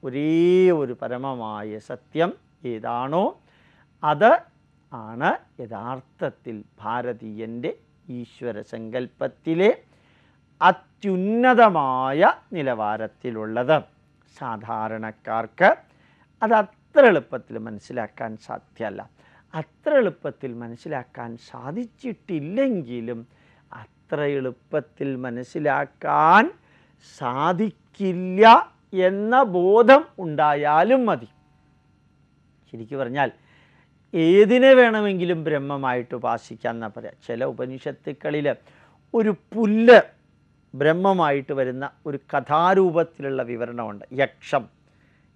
ഒരേ ഒരു പരമമായ സത്യം ഏതാണോ? അത് ആണ് യഥാർത്ഥത്തിൽ ഭാരതീയന്റെ ഈശ്വര സങ്കല്പത്തിലെ അത്യുന്നതമായ നിലവാരത്തിലുള്ളത്. സാധാരണക്കാർക്ക് അത് അത്ര എളുപ്പത്തിൽ മനസ്സിലാക്കാൻ സാധ്യമല്ല. അത്ര എളുപ്പത്തിൽ മനസ്സിലാക്കാൻ സാധിച്ചിട്ടില്ലെങ്കിലും അത്ര എളുപ്പത്തിൽ മനസ്സിലാക്കാൻ സാധിക്കില്ല എന്ന ബോധം ഉണ്ടായാലും മതി. ശരിക്കു പറഞ്ഞാൽ ഏതിനെ വേണമെങ്കിലും ബ്രഹ്മമായിട്ട് ഉപാസിക്കാം എന്നാ പറയാം. ചില ഉപനിഷത്തുക്കളിൽ ഒരു പുല്ല് ബ്രഹ്മമായിട്ട് വരുന്ന ഒരു കഥാരൂപത്തിലുള്ള വിവരണമുണ്ട്. യക്ഷം.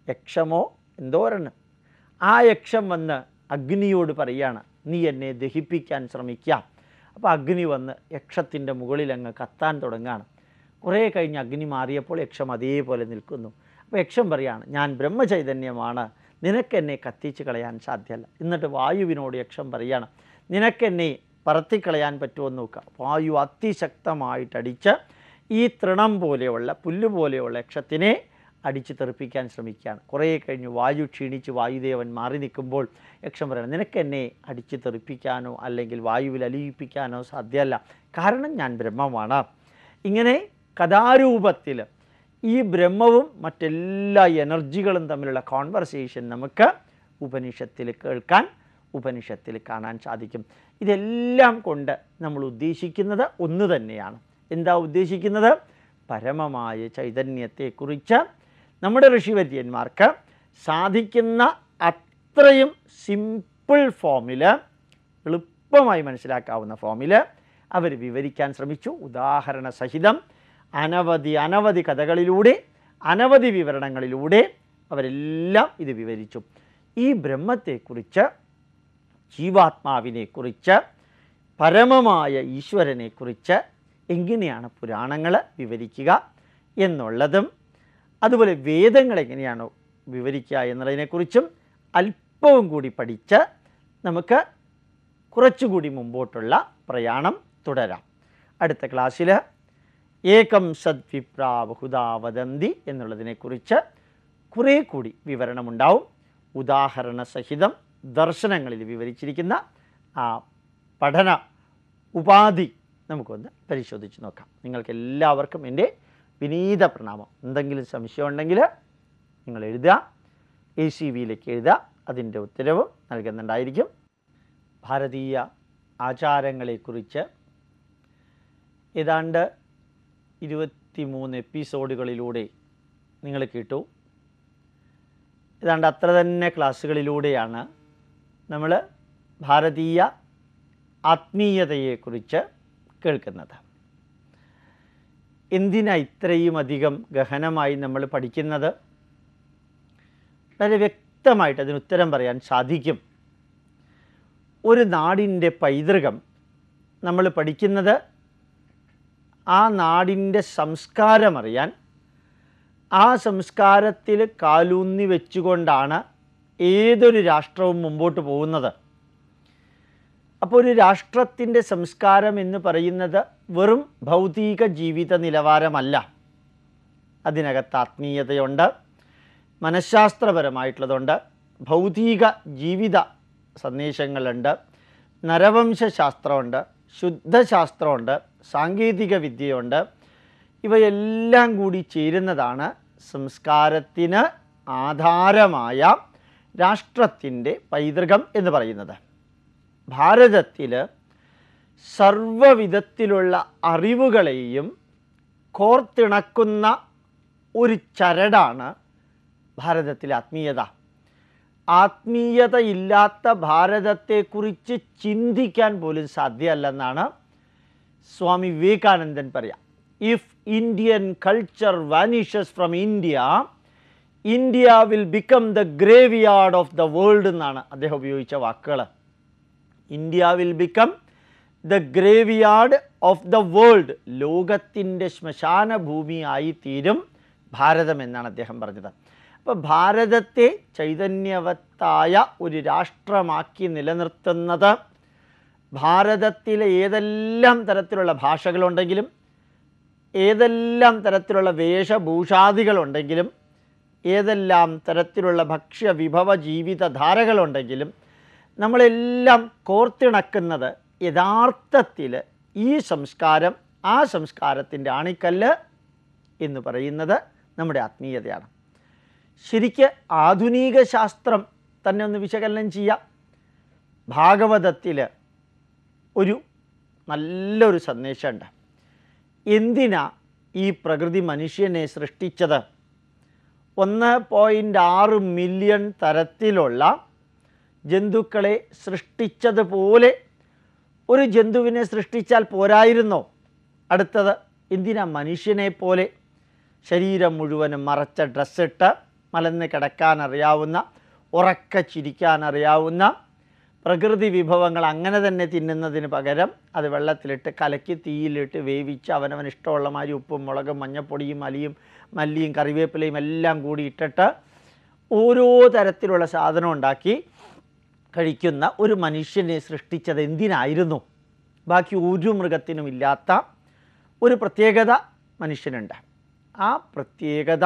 യക്ഷമോ എന്തോരെണ്ണം ആ യക്ഷം വന്ന് അഗ്നിയോട് പറയാണ് നീ എന്നെ ദഹിപ്പിക്കാൻ ശ്രമിക്കാം. അപ്പോൾ അഗ്നി വന്ന് യക്ഷത്തിന്റെ മുകളിൽ അങ്ങ് കത്താൻ തുടങ്ങുകയാണ് കുറേ കഴിഞ്ഞ് അഗ്നി മാറിയപ്പോൾ യക്ഷം അതേപോലെ നിൽക്കുന്നു. അപ്പോൾ യക്ഷം പറയാണ് ഞാൻ ബ്രഹ്മചൈതന്യമാണ്. നിനക്കെന്നെ കത്തിച്ച് കളയാൻ സാധ്യമല്ല എന്നിട്ട് വായുവിനോട് യക്ഷം പറയാണ് നിനക്കെന്നെ പറത്തിക്കളയാൻ പറ്റുമോ? എന്ന് നോക്കുക. വായു അതിശക്തമായിട്ടടിച്ച് ഈ തൃണം പോലെയുള്ള പുല്ല് പോലെയുള്ള യക്ഷത്തിനെ അടിച്ച് തെറിപ്പിക്കാൻ ശ്രമിക്കുകയാണ്. കുറേ കഴിഞ്ഞ് വായു ക്ഷീണിച്ച് വായുദേവൻ മാറി നിൽക്കുമ്പോൾ യക്ഷം പറയണം നിനക്കെന്നെ അടിച്ച് തെറിപ്പിക്കാനോ അല്ലെങ്കിൽ വായുവിൽ അലിയിപ്പിക്കാനോ സാധ്യമല്ല കാരണം ഞാൻ ബ്രഹ്മമാണ്. ഇങ്ങനെ കഥാരൂപത്തിൽ ഈ ബ്രഹ്മവും മറ്റെല്ലാ എനർജികളും തമ്മിലുള്ള കോൺവെർസേഷൻ നമുക്ക് ഉപനിഷത്തിൽ കേൾക്കാൻ ഉപനിഷത്തിൽ കാണാൻ സാധിക്കും. ഇതെല്ലാം കൊണ്ട് നമ്മൾ ഉദ്ദേശിക്കുന്നത് ഒന്ന് തന്നെയാണ്. എന്താ ഉദ്ദേശിക്കുന്നത്? പരമമായ ചൈതന്യത്തെക്കുറിച്ച് നമ്മുടെ ഋഷിവര്യന്മാർക്ക് സാധിക്കുന്ന അത്രയും സിമ്പിൾ ഫോമിൽ എളുപ്പമായി മനസ്സിലാക്കാവുന്ന ഫോമിൽ അവർ വിവരിക്കാൻ ശ്രമിച്ചു. ഉദാഹരണ സഹിതം അനവധി അനവധി കഥകളിലൂടെ അനവധി വിവരണങ്ങളിലൂടെ അവരെല്ലാം ഇത് വിവരിച്ചു. ഈ ബ്രഹ്മത്തെക്കുറിച്ച് ജീവാത്മാവിനെക്കുറിച്ച് പരമമായ ഈശ്വരനെക്കുറിച്ച് എങ്ങനെയാണ് പുരാണങ്ങൾ വിവരിക്കുക എന്നുള്ളതും അതുപോലെ വേദങ്ങൾ എങ്ങനെയാണ് വിവരിക്കുക എന്നുള്ളതിനെക്കുറിച്ചും അല്പവും കൂടി പഠിച്ച് നമുക്ക് കുറച്ചുകൂടി മുമ്പോട്ടുള്ള പ്രയാണം തുടരാം. അടുത്ത ക്ലാസ്സിൽ ഏകം സദ്വിപ്രാ ബഹുദാ വദന്തി എന്നുള്ളതിനെക്കുറിച്ച് കുറേ കൂടി വിവരണമുണ്ടാവും. ഉദാഹരണ സഹിതം ദർശനങ്ങളിൽ വിവരിച്ചിരിക്കുന്ന ആ പഠന ഉപാധി നമുക്കൊന്ന് പരിശോധിച്ച് നോക്കാം. നിങ്ങൾക്ക് എല്ലാവർക്കും എന്റെ വിനീത പ്രണാമം. എന്തെങ്കിലും സംശയം ഉണ്ടെങ്കിൽ നിങ്ങൾ എഴുതുക. എ സി വിയിലേക്ക് എഴുതുക. അതിന്റെ ഉത്തരവും നൽകുന്നുണ്ടായിരിക്കും. ഭാരതീയ ആചാരങ്ങളെക്കുറിച്ച് ഏതാണ്ട് ഇരുപത്തി മൂന്ന് എപ്പിസോഡുകളിലൂടെ നിങ്ങൾ കേട്ടു. ഏതാണ്ട് അത്ര തന്നെ ക്ലാസ്സുകളിലൂടെയാണ് നമ്മൾ ഭാരതീയ ആത്മീയതയെക്കുറിച്ച് കേൾക്കുന്നത്. എന്തിനാ ഇത്രയും അധികം ഗഹനമായി നമ്മൾ പഠിക്കുന്നത്? വളരെ വ്യക്തമായിട്ട് അതിന് ഉത്തരം പറയാൻ സാധിക്കും. ഒരു നാടിന്റെ പൈതൃകം നമ്മൾ പഠിക്കുന്നത് ആ നാടിന്റെ സംസ്കാരം അറിയാൻ ആ സംസ്കാരത്തിൽ കാലൂന്നി വെച്ചുകൊണ്ടാണ് ഏതൊരു രാഷ്ട്രവും മുമ്പോട്ട് പോകുന്നത്. അപ്പോൾ ഒരു രാഷ്ട്രത്തിന്റെ സംസ്കാരം എന്ന് പറയുന്നത് വെറും ഭൗതിക ജീവിത നിലവാരമല്ല. അതിനകത്ത് ആത്മീയതയുണ്ട് മനഃശാസ്ത്രപരമായിട്ടുള്ളതുണ്ട് ഭൗതിക ജീവിത സന്ദേശങ്ങളുണ്ട് നരവംശാസ്ത്രമുണ്ട് ശുദ്ധശാസ്ത്രമുണ്ട് സാങ്കേതിക വിദ്യയുണ്ട് ഇവയെല്ലാം കൂടി ചേരുന്നതാണ് സംസ്കാരത്തിന് ആധാരമായ രാഷ്ട്രത്തിന്റെ പൈതൃകം എന്ന് പറയുന്നത്. ഭാരതത്തിൽ സർവവിധത്തിലുള്ള അറിവുകളെയും കോർത്തിണക്കുന്ന ഒരു ചരടാണ് ഭാരതത്തിലെ ആത്മീയത. ആത്മീയതയില്ലാത്ത ഭാരതത്തെക്കുറിച്ച് ചിന്തിക്കാൻ പോലും സാധ്യമല്ലെന്നാണ് സ്വാമി വിവേകാനന്ദൻ പറയാം if Indian culture vanishes from India India will become the graveyard of the world എന്നാണ് അദ്ദേഹം ഉപയോഗിച്ച വാക്കുകൾ India will become the graveyard of the world ലോകത്തിന്റെ ശ്മശാന ഭൂമിയായി തീരും ഭാരതം എന്നാണ് അദ്ദേഹം പറഞ്ഞത്. അപ്പോൾ ഭാരതത്തെ ചൈതന്യവത്തായ ഒരു രാഷ്ട്രമാക്കി നിലനിർത്തുന്നത് ഭാരതത്തിലെ ഏതെല്ലാം തരത്തിലുള്ള ഭാഷകളുണ്ടെങ്കിലും ഏതെല്ലാം തരത്തിലുള്ള വേഷഭൂഷാദികളുണ്ടെങ്കിലും ഏതെല്ലാം തരത്തിലുള്ള ഭക്ഷ്യ വിഭവ ജീവിതധാരകളുണ്ടെങ്കിലും നമ്മളെല്ലാം കോർത്തിണക്കുന്നത് യഥാർത്ഥത്തിൽ ഈ സംസ്കാരം ആ സംസ്കാരത്തിന്റെ ആണിക്കല്ല് എന്ന് പറയുന്നത് നമ്മുടെ ആത്മീയതയാണ്. ശരിക്ക് ആധുനിക ശാസ്ത്രം തന്നെ ഒന്ന് വിശകലനം ചെയ്യാം. ഭാഗവതത്തിൽ ഒരു നല്ലൊരു സന്ദേശമുണ്ട്. എന്തിനാ ഈ പ്രകൃതി മനുഷ്യനെ സൃഷ്ടിച്ചത്? ഒന്ന് പോയിന്റ് ആറ് മില്യൺ തരത്തിലുള്ള ജന്തുക്കളെ സൃഷ്ടിച്ചതുപോലെ ഒരു ജന്തുവിനെ സൃഷ്ടിച്ചാൽ പോരായിരുന്നോ? അടുത്തത് എന്തിനാ മനുഷ്യനെ പോലെ ശരീരം മുഴുവനും മറച്ച ഡ്രസ്സിട്ട് മലന്ന് കിടക്കാനറിയാവുന്ന ഉറക്ക ചിരിക്കാൻ അറിയാവുന്ന പ്രകൃതി വിഭവങ്ങൾ അങ്ങനെ തന്നെ തിന്നുന്നതിന് പകരം അത് വെള്ളത്തിലിട്ട് കലക്കി തീയിലിട്ട് വേവിച്ച് അവനവൻ ഇഷ്ടമുള്ള മാതിരി ഉപ്പും മുളകും മഞ്ഞപ്പൊടിയും അലിയും മല്ലിയും കറിവേപ്പിലയും എല്ലാം കൂടി ഇട്ടിട്ട് ഓരോ തരത്തിലുള്ള സാധനം ഉണ്ടാക്കി കഴിക്കുന്ന ഒരു മനുഷ്യനെ സൃഷ്ടിച്ചത് എന്തിനായിരുന്നു? ബാക്കി ഒരു മൃഗത്തിനും ഇല്ലാത്ത ഒരു പ്രത്യേകത മനുഷ്യനുണ്ട്. ആ പ്രത്യേകത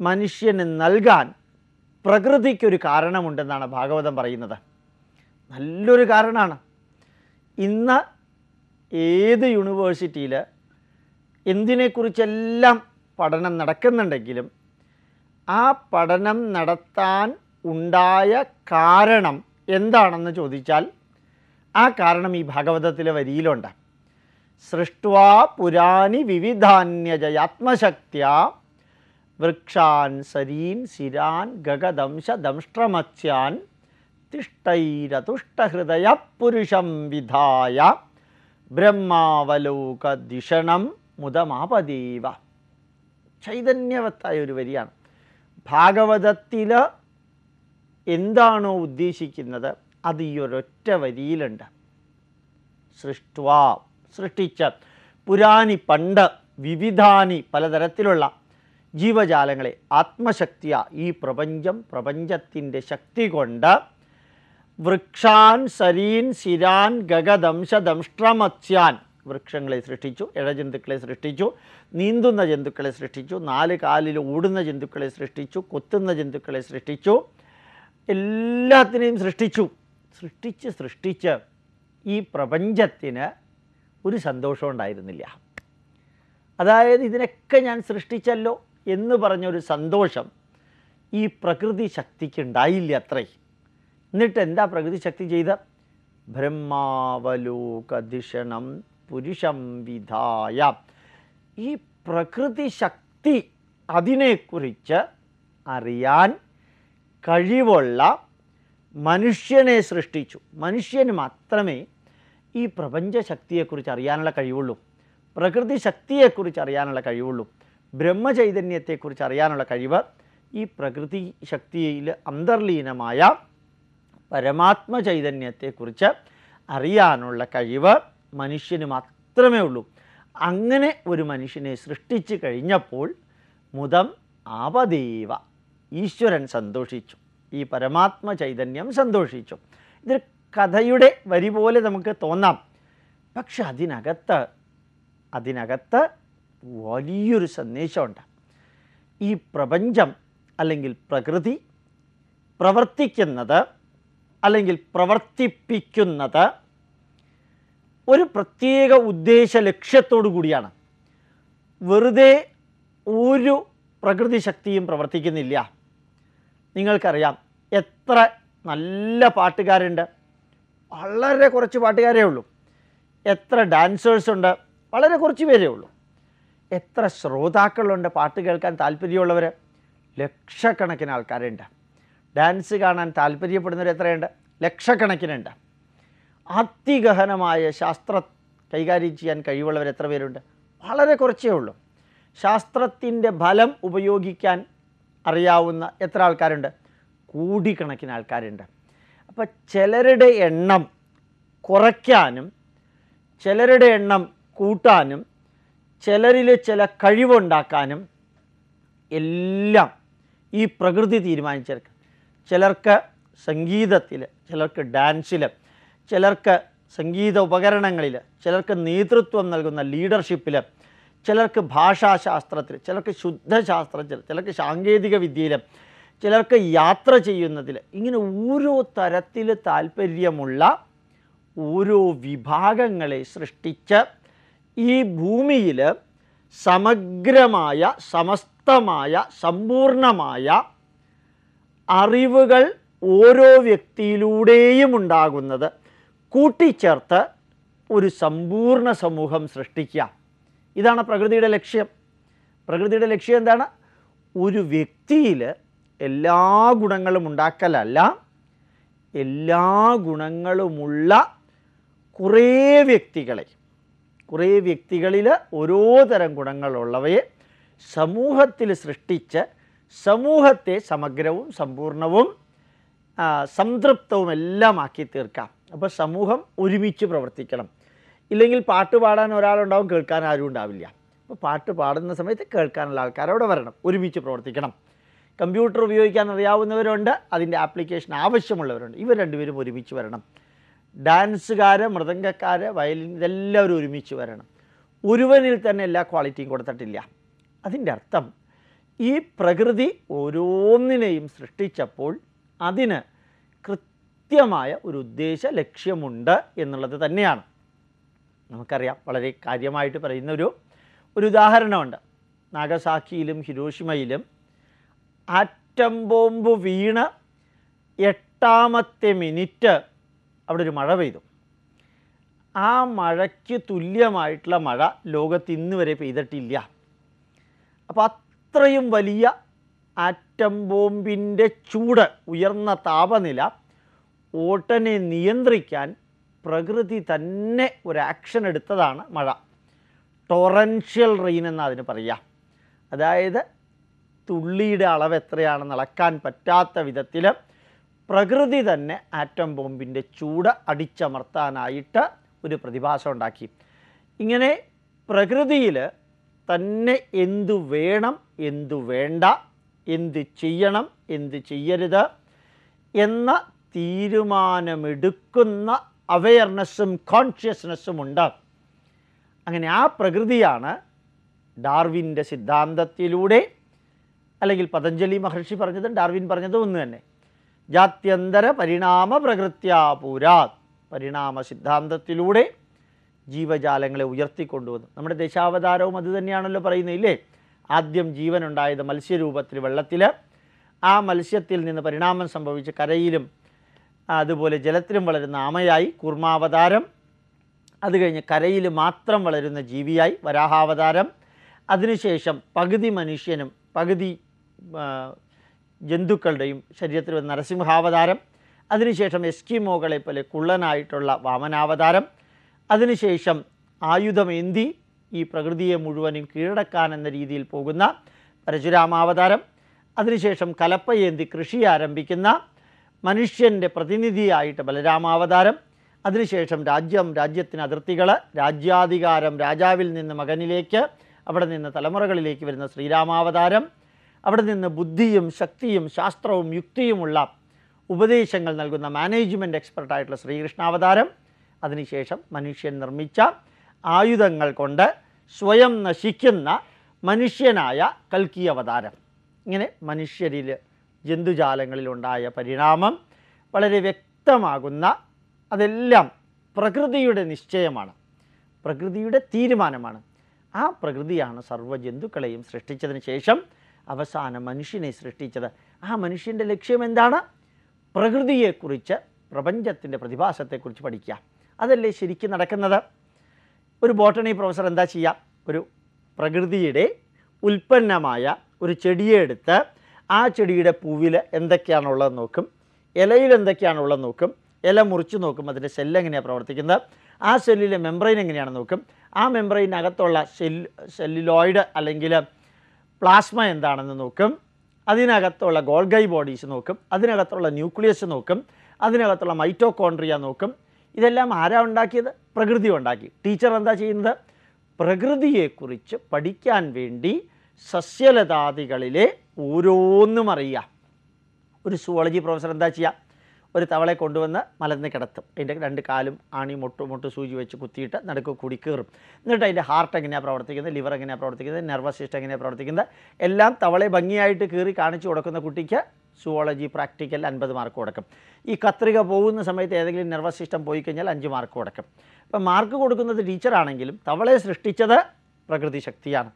മനുഷ്യന് നൽകാൻ പ്രകൃതിക്കൊരു കാരണമുണ്ടെന്നാണ് ഭാഗവതം പറയുന്നത്. നല്ലൊരു കാരണമാണ്. ഇന്ന് ഏത് യൂണിവേഴ്സിറ്റിയിൽ എന്തിനെക്കുറിച്ചെല്ലാം പഠനം നടക്കുന്നുണ്ടെങ്കിലും ആ പഠനം നടത്താൻ ഉണ്ടായ കാരണം എന്താണെന്ന് ചോദിച്ചാൽ ആ കാരണം ഈ ഭാഗവതത്തിലെ വരിയിലുണ്ട്. സൃഷ്ടുവാ പുരാണി വിവിധാന്യജയാത്മശക്തിയ വൃക്ഷാൻ സരീൻ സിരാൻ ഗഗദംശ ദംഷ്ട്രമത്സ്യാൻ തിഷ്ടൈരതുഷ്ടഹൃദയ പുരുഷം വിധായ ബ്രഹ്മാവലോകദിഷണം മുതമാപദീവ ചൈതന്യവത്തായ ഒരു വരിയാണ്. ഭാഗവതത്തിൽ എന്താണോ ഉദ്ദേശിക്കുന്നത് അത് ഈ ഒരൊറ്റ വരിയിലുണ്ട്. സൃഷ്ടുവാ സൃഷ്ടിച്ച പുരാനി പണ്ട് വിവിധാനി പലതരത്തിലുള്ള ജീവജാലങ്ങളെ ആത്മശക്തിയ ഈ പ്രപഞ്ചം പ്രപഞ്ചത്തിന്റെ ശക്തി കൊണ്ട് വൃക്ഷാൻ സരീൻ സിരാൻ ഗഗദംശദംഷ്ട്രമത്സ്യാൻ. വൃക്ഷങ്ങളെ സൃഷ്ടിച്ചു ഇഴജന്തുക്കളെ സൃഷ്ടിച്ചു നീന്തുന്ന ജന്തുക്കളെ സൃഷ്ടിച്ചു നാല് കാലിൽ ഓടുന്ന ജന്തുക്കളെ സൃഷ്ടിച്ചു കൊത്തുന്ന ജന്തുക്കളെ സൃഷ്ടിച്ചു എല്ലാത്തിനെയും സൃഷ്ടിച്ചു. സൃഷ്ടിച്ച് സൃഷ്ടിച്ച് ഈ പ്രപഞ്ചത്തിന് ഒരു സന്തോഷം ഉണ്ടായിരുന്നില്ല. അതായത് ഇതിനൊക്കെ ഞാൻ സൃഷ്ടിച്ചല്ലോ എന്ന് പറഞ്ഞൊരു സന്തോഷം ഈ പ്രകൃതി ശക്തിക്ക് ഉണ്ടായില്ല അത്രേ. എന്നിട്ട് എന്താ പ്രകൃതി ശക്തി ചെയ്ത? ബ്രഹ്മാവലോകധിഷണം പുരുഷം വിധായ. ഈ പ്രകൃതി ശക്തി അതിനെക്കുറിച്ച് അറിയാൻ കഴിവുള്ള മനുഷ്യനെ സൃഷ്ടിച്ചു. മനുഷ്യന് മാത്രമേ ഈ പ്രപഞ്ച ശക്തിയെക്കുറിച്ച് അറിയാനുള്ള കഴിവുള്ളൂ. പ്രകൃതി ശക്തിയെക്കുറിച്ച് അറിയാനുള്ള കഴിവുള്ളൂ. ബ്രഹ്മചൈതന്യത്തെക്കുറിച്ച് അറിയാനുള്ള കഴിവ് ഈ പ്രകൃതി ശക്തിയിൽ അന്തർലീനമായ പരമാത്മ ചൈതന്യത്തെക്കുറിച്ച് അറിയാനുള്ള കഴിവ് മനുഷ്യന് മാത്രമേ ഉള്ളൂ. അങ്ങനെ ഒരു മനുഷ്യനെ സൃഷ്ടിച്ചു കഴിഞ്ഞപ്പോൾ മുതം ആപദേവ ഈശ്വരൻ സന്തോഷിച്ചു. ഈ പരമാത്മ ചൈതന്യം സന്തോഷിച്ചു. ഇതൊരു കഥയുടെ വരി പോലെ നമുക്ക് തോന്നാം. പക്ഷെ അതിനകത്ത് അതിനകത്ത് വലിയൊരു സന്ദേശമുണ്ട്. ഈ പ്രപഞ്ചം അല്ലെങ്കിൽ പ്രകൃതി പ്രവർത്തിക്കുന്നത് അല്ലെങ്കിൽ പ്രവർത്തിപ്പിക്കുന്നത് ഒരു പ്രത്യേക ഉദ്ദേശ ലക്ഷ്യത്തോടു കൂടിയാണ്. വെറുതെ ഒരു പ്രകൃതി ശക്തിയും പ്രവർത്തിക്കുന്നില്ല. നിങ്ങൾക്കറിയാം എത്ര നല്ല പാട്ടുകാരുണ്ട്. വളരെ കുറച്ച് പാട്ടുകാരേ ഉള്ളൂ. എത്ര ഡാൻസേഴ്സ് ഉണ്ട് വളരെ കുറച്ച് പേരേ ഉള്ളൂ. എത്ര ശ്രോതാക്കളുണ്ട് പാട്ട് കേൾക്കാൻ താല്പര്യമുള്ളവർ ലക്ഷക്കണക്കിന് ആൾക്കാരുണ്ട്. ഡാൻസ് കാണാൻ താല്പര്യപ്പെടുന്നവർ എത്രയുണ്ട്? ലക്ഷക്കണക്കിനുണ്ട്. അതിഗഹനമായ ശാസ്ത്ര കൈകാര്യം ചെയ്യാൻ കഴിവുള്ളവർ എത്ര പേരുണ്ട്? വളരെ കുറച്ചേ ഉള്ളൂ. ശാസ്ത്രത്തിന്റെ ഫലം ഉപയോഗിക്കാൻ അറിയാവുന്ന എത്ര ആൾക്കാരുണ്ട്? കോടിക്കണക്കിന് ആൾക്കാരുണ്ട്. അപ്പോൾ ചിലരുടെ എണ്ണം കുറയ്ക്കാനും ചിലരുടെ എണ്ണം കൂട്ടാനും ചിലരിൽ ചില കഴിവുണ്ടാക്കാനും എല്ലാം ഈ പ്രകൃതി തീരുമാനിച്ചെടുക്കുക ചിലർക്ക് സംഗീതത്തിൽ ചിലർക്ക് ഡാൻസിൽ ചിലർക്ക് സംഗീത ഉപകരണങ്ങളിൽ ചിലർക്ക് നേതൃത്വം നൽകുന്ന ലീഡർഷിപ്പിൽ ചിലർക്ക് ഭാഷാശാസ്ത്രത്തിൽ ചിലർക്ക് ശുദ്ധശാസ്ത്രത്തിൽ ചിലർക്ക് സാങ്കേതിക വിദ്യയിൽ ചിലർക്ക് യാത്ര ചെയ്യുന്നതിൽ ഇങ്ങനെ ഓരോ തരത്തിൽ താല്പര്യമുള്ള ഓരോ വിഭാഗങ്ങളെ സൃഷ്ടിച്ച് ഈ ഭൂമിയിൽ സമഗ്രമായ സമസ്തമായ സമ്പൂർണമായ അറിവുകൾ ഓരോ വ്യക്തിയിലൂടെയും ഉണ്ടാകുന്നത് കൂട്ടിച്ചേർത്ത് ഒരു സമ്പൂർണ സമൂഹം സൃഷ്ടിക്കുക. ഇതാണ് പ്രകൃതിയുടെ ലക്ഷ്യം. പ്രകൃതിയുടെ ലക്ഷ്യം എന്താണ്? ഒരു വ്യക്തിയിൽ എല്ലാ ഗുണങ്ങളും ഉണ്ടാക്കലല്ല എല്ലാ ഗുണങ്ങളുമുള്ള കുറേ വ്യക്തികളെ കുറേ വ്യക്തികളിൽ ഓരോ തരം ഗുണങ്ങളുള്ളവയെ സമൂഹത്തിൽ സൃഷ്ടിച്ച് സമൂഹത്തെ സമഗ്രവും സമ്പൂർണവും സംതൃപ്തവും എല്ലാം ആക്കി തീർക്കാം. അപ്പോൾ സമൂഹം ഒരുമിച്ച് പ്രവർത്തിക്കണം. ഇല്ലെങ്കിൽ പാട്ട് പാടാൻ ഒരാളുണ്ടാവും കേൾക്കാൻ ആരും ഉണ്ടാവില്ല. അപ്പോൾ പാട്ട് പാടുന്ന സമയത്ത് കേൾക്കാനുള്ള ആൾക്കാർ അവിടെ വരണം. ഒരുമിച്ച് പ്രവർത്തിക്കണം. കമ്പ്യൂട്ടർ ഉപയോഗിക്കാൻ അറിയാവുന്നവരുണ്ട് അതിന്റെ ആപ്ലിക്കേഷൻ ആവശ്യമുള്ളവരുണ്ട്. ഇവർ രണ്ടുപേരും ഒരുമിച്ച് വരണം. ഡാൻസുകാർ മൃദംഗക്കാർ വയലിൻ ഇതെല്ലാവരും ഒരുമിച്ച് വരണം. ഒരുവനിൽ തന്നെ എല്ലാ ക്വാളിറ്റിയും കൊടുത്തിട്ടില്ല. അതിന്റെ അർത്ഥം ഈ പ്രകൃതി ഓരോന്നിനെയും സൃഷ്ടിച്ചപ്പോൾ അതിന് കൃത്യമായ ഒരു ഉദ്ദേശ ലക്ഷ്യമുണ്ട് എന്നുള്ളത് തന്നെയാണ്. നമുക്കറിയാം വളരെ കാര്യമായിട്ട് പറയുന്ന ഒരു ഒരു ഉദാഹരണമുണ്ട്. നാഗസാക്കിയിലും ഹിരോഷിമയിലും ആറ്റം ബോംബ് വീണ് എട്ടാമത്തെ മിനിറ്റ് അവിടെ ഒരു മഴ പെയ്തു. ആ മഴയ്ക്ക് തുല്യമായിട്ടുള്ള മഴ ലോകത്ത് ഇന്നുവരെ പെയ്തിട്ടില്ല. അപ്പോൾ അത്രയും വലിയ ആറ്റം ബോംബിന്റെ ചൂട് ഉയർന്ന താപനില ഓട്ടനെ നിയന്ത്രിക്കാൻ പ്രകൃതി തന്നെ ഒരു ആക്ഷൻ എടുത്തതാണ് മഴ. ടൊറൻഷ്യൽ റെയിൻ എന്ന് അതിന് പറയാം. അതായത് തുള്ളിയുടെ അളവ് എത്രയാണെന്ന് അളക്കാൻ പറ്റാത്ത വിധത്തിൽ പ്രകൃതി തന്നെ ആറ്റം ബോംബിന്റെ ചൂട് അടിച്ചമർത്താനായിട്ട് ഒരു പ്രതിഭാസം ഉണ്ടാക്കി. ഇങ്ങനെ പ്രകൃതിയിൽ തന്നെ എന്തു വേണം എന്തു വേണ്ട എന്ത് ചെയ്യണം എന്ത് ചെയ്യരുത് എന്ന തീരുമാനമെടുക്കുന്ന അവയർനെസ്സും കോൺഷ്യസ്നെസ്സും ഉണ്ട് അങ്ങനെ ആ പ്രകൃതിയാണ് ഡാർവിന്റെ സിദ്ധാന്തത്തിലൂടെ അല്ലെങ്കിൽ പതഞ്ജലി മഹർഷി പറഞ്ഞതും ഡാർവിൻ പറഞ്ഞതും ഒന്ന് തന്നെ. ജാത്യന്തര പരിണാമ പ്രകൃത്യാപൂരാ പരിണാമ സിദ്ധാന്തത്തിലൂടെ ജീവജാലങ്ങളെ ഉയർത്തിക്കൊണ്ടുവന്നു. നമ്മുടെ ദശാവതാരവും അത് തന്നെയാണല്ലോ പറയുന്നത് ഇല്ലേ? ആദ്യം ജീവനുണ്ടായത് മത്സ്യരൂപത്തിൽ വെള്ളത്തിൽ. ആ മത്സ്യത്തിൽ നിന്ന് പരിണാമം സംഭവിച്ച് കരയിലും അതുപോലെ ജലത്തിലും വളരുന്ന ആമയായി കുർമാവതാരം. അത് കഴിഞ്ഞ് കരയിൽ മാത്രം വളരുന്ന ജീവിയായി വരാഹാവതാരം. അതിനുശേഷം പകുതി മനുഷ്യനും പകുതി ജന്തുക്കളുടെയും ശരീരത്തിൽ വന്ന നരസിംഹാവതാരം. അതിനുശേഷം എസ്കിമോകളെ പോലെ കുള്ളനായിട്ടുള്ള വാമനാവതാരം. അതിനുശേഷം ആയുധമേന്തി ഈ പ്രകൃതിയെ മുഴുവനും കീഴടക്കാൻ എന്ന രീതിയിൽ പോകുന്ന പരശുരാമാവതാരം അതിനുശേഷം കലപ്പയേന്തി കൃഷി ആരംഭിക്കുന്ന മനുഷ്യന്റെ പ്രതിനിധിയായിട്ട് ബലരാമാവതാരം അതിനുശേഷം രാജ്യം രാജ്യത്തിന് അതിർത്തികൾ രാജ്യാധികാരം രാജാവിൽ നിന്ന് മകനിലേക്ക് അവിടെ നിന്ന് തലമുറകളിലേക്ക് വരുന്ന ശ്രീരാമാവതാരം അവിടെ നിന്ന് ബുദ്ധിയും ശക്തിയും ശാസ്ത്രവും യുക്തിയുമുള്ള ഉപദേശങ്ങൾ നൽകുന്ന മാനേജ്മെന്റ് എക്സ്പെർട്ടായിട്ടുള്ള ശ്രീകൃഷ്ണാവതാരം അതിനുശേഷം മനുഷ്യൻ നിർമ്മിച്ച ആയുധങ്ങൾ കൊണ്ട് സ്വയം നശിക്കുന്ന മനുഷ്യനായ കൽക്കി അവതാരം. ഇങ്ങനെ മനുഷ്യരിൽ ജന്തുജാലങ്ങളിലുണ്ടായ പരിണാമം വളരെ വ്യക്തമാകുന്ന അതെല്ലാം പ്രകൃതിയുടെ നിശ്ചയമാണ്. പ്രകൃതിയുടെ തീരുമാനമാണ്. ആ പ്രകൃതിയാണ് സർവ ജന്തുക്കളെയും സൃഷ്ടിച്ചതിന് ശേഷം അവസാനം മനുഷ്യനെ സൃഷ്ടിച്ചത്. ആ മനുഷ്യന്റെ ലക്ഷ്യം എന്താണ്? പ്രകൃതിയെക്കുറിച്ച് പ്രപഞ്ചത്തിന്റെ പ്രതിഭാസത്തെക്കുറിച്ച് പഠിക്കുക. അതല്ലേ ശരിക്കും നടക്കുന്നത്? ഒരു ബോട്ടണി പ്രൊഫസർ എന്താ ചെയ്യുക ഒരു പ്രകൃതിയുടെ ഉൽപ്പന്നമായ ഒരു ചെടിയെ എടുത്ത് ആ ചെടിയുടെ പൂവിൽ എന്തൊക്കെയാണുള്ളത് നോക്കും. ഇലയിൽ എന്തൊക്കെയാണുള്ളത് നോക്കും. ഇല മുറിച്ച് നോക്കും. അതിന്റെ സെല്ല് എങ്ങനെയാണ് പ്രവർത്തിക്കുന്നത്? ആ സെല്ലിലെ മെംബ്രെയിൻ എങ്ങനെയാണെന്ന് നോക്കും. ആ മെംബ്രെയിനകത്തുള്ള സെൽ സെല്ലുലോയിഡ് അല്ലെങ്കിൽ പ്ലാസ്മ എന്താണെന്ന് നോക്കും. അതിനകത്തുള്ള ഗോൾഗൈ ബോഡീസ് നോക്കും. അതിനകത്തുള്ള ന്യൂക്ലിയസ് നോക്കും. അതിനകത്തുള്ള മൈറ്റോകോൺട്രിയ നോക്കും. ഇതെല്ലാം ആരാ ഉണ്ടാക്കിയത്? പ്രകൃതി ഉണ്ടാക്കി. ടീച്ചർ എന്താ ചെയ്യുന്നത്? പ്രകൃതിയെക്കുറിച്ച് പഠിക്കാൻ വേണ്ടി സസ്യലതാദികളിലെ ഓരോന്നും അറിയുക. ഒരു സുവോളജി പ്രൊഫസർ എന്താ ചെയ്യുക ഒരു തവളെ കൊണ്ടുവന്ന് മലന്ന് കിടത്തും. അതിന്റെ രണ്ട് കാലും ആണി മുട്ട് മുട്ട് സൂചി വെച്ച് കുത്തിയിട്ട് നടുക്ക് കൂടി കീറും. എന്നിട്ട് അതിന്റെ ഹാർട്ട് എങ്ങനെയാണ് പ്രവർത്തിക്കുന്നത്? ലിവർ എങ്ങനെയാണ് പ്രവർത്തിക്കുന്നത്? നെർവസ് സിസ്റ്റം എങ്ങനെയാണ് പ്രവർത്തിക്കുന്നത്? എല്ലാം തവളെ ഭംഗിയായിട്ട് കീറി കാണിച്ചു കൊടുക്കുന്ന കുട്ടിക്ക് സുവോളജി പ്രാക്ടിക്കൽ അൻപത് മാർക്ക് കൊടുക്കും. ഈ കത്രിക പോകുന്ന സമയത്ത് ഏതെങ്കിലും നെർവസ് സിസ്റ്റം പോയി കഴിഞ്ഞാൽ അഞ്ച് മാർക്ക് കൊടുക്കും. അപ്പം മാർക്ക് കൊടുക്കുന്നത് ടീച്ചറാണെങ്കിലും തവളെ സൃഷ്ടിച്ചത് പ്രകൃതി ശക്തിയാണ്.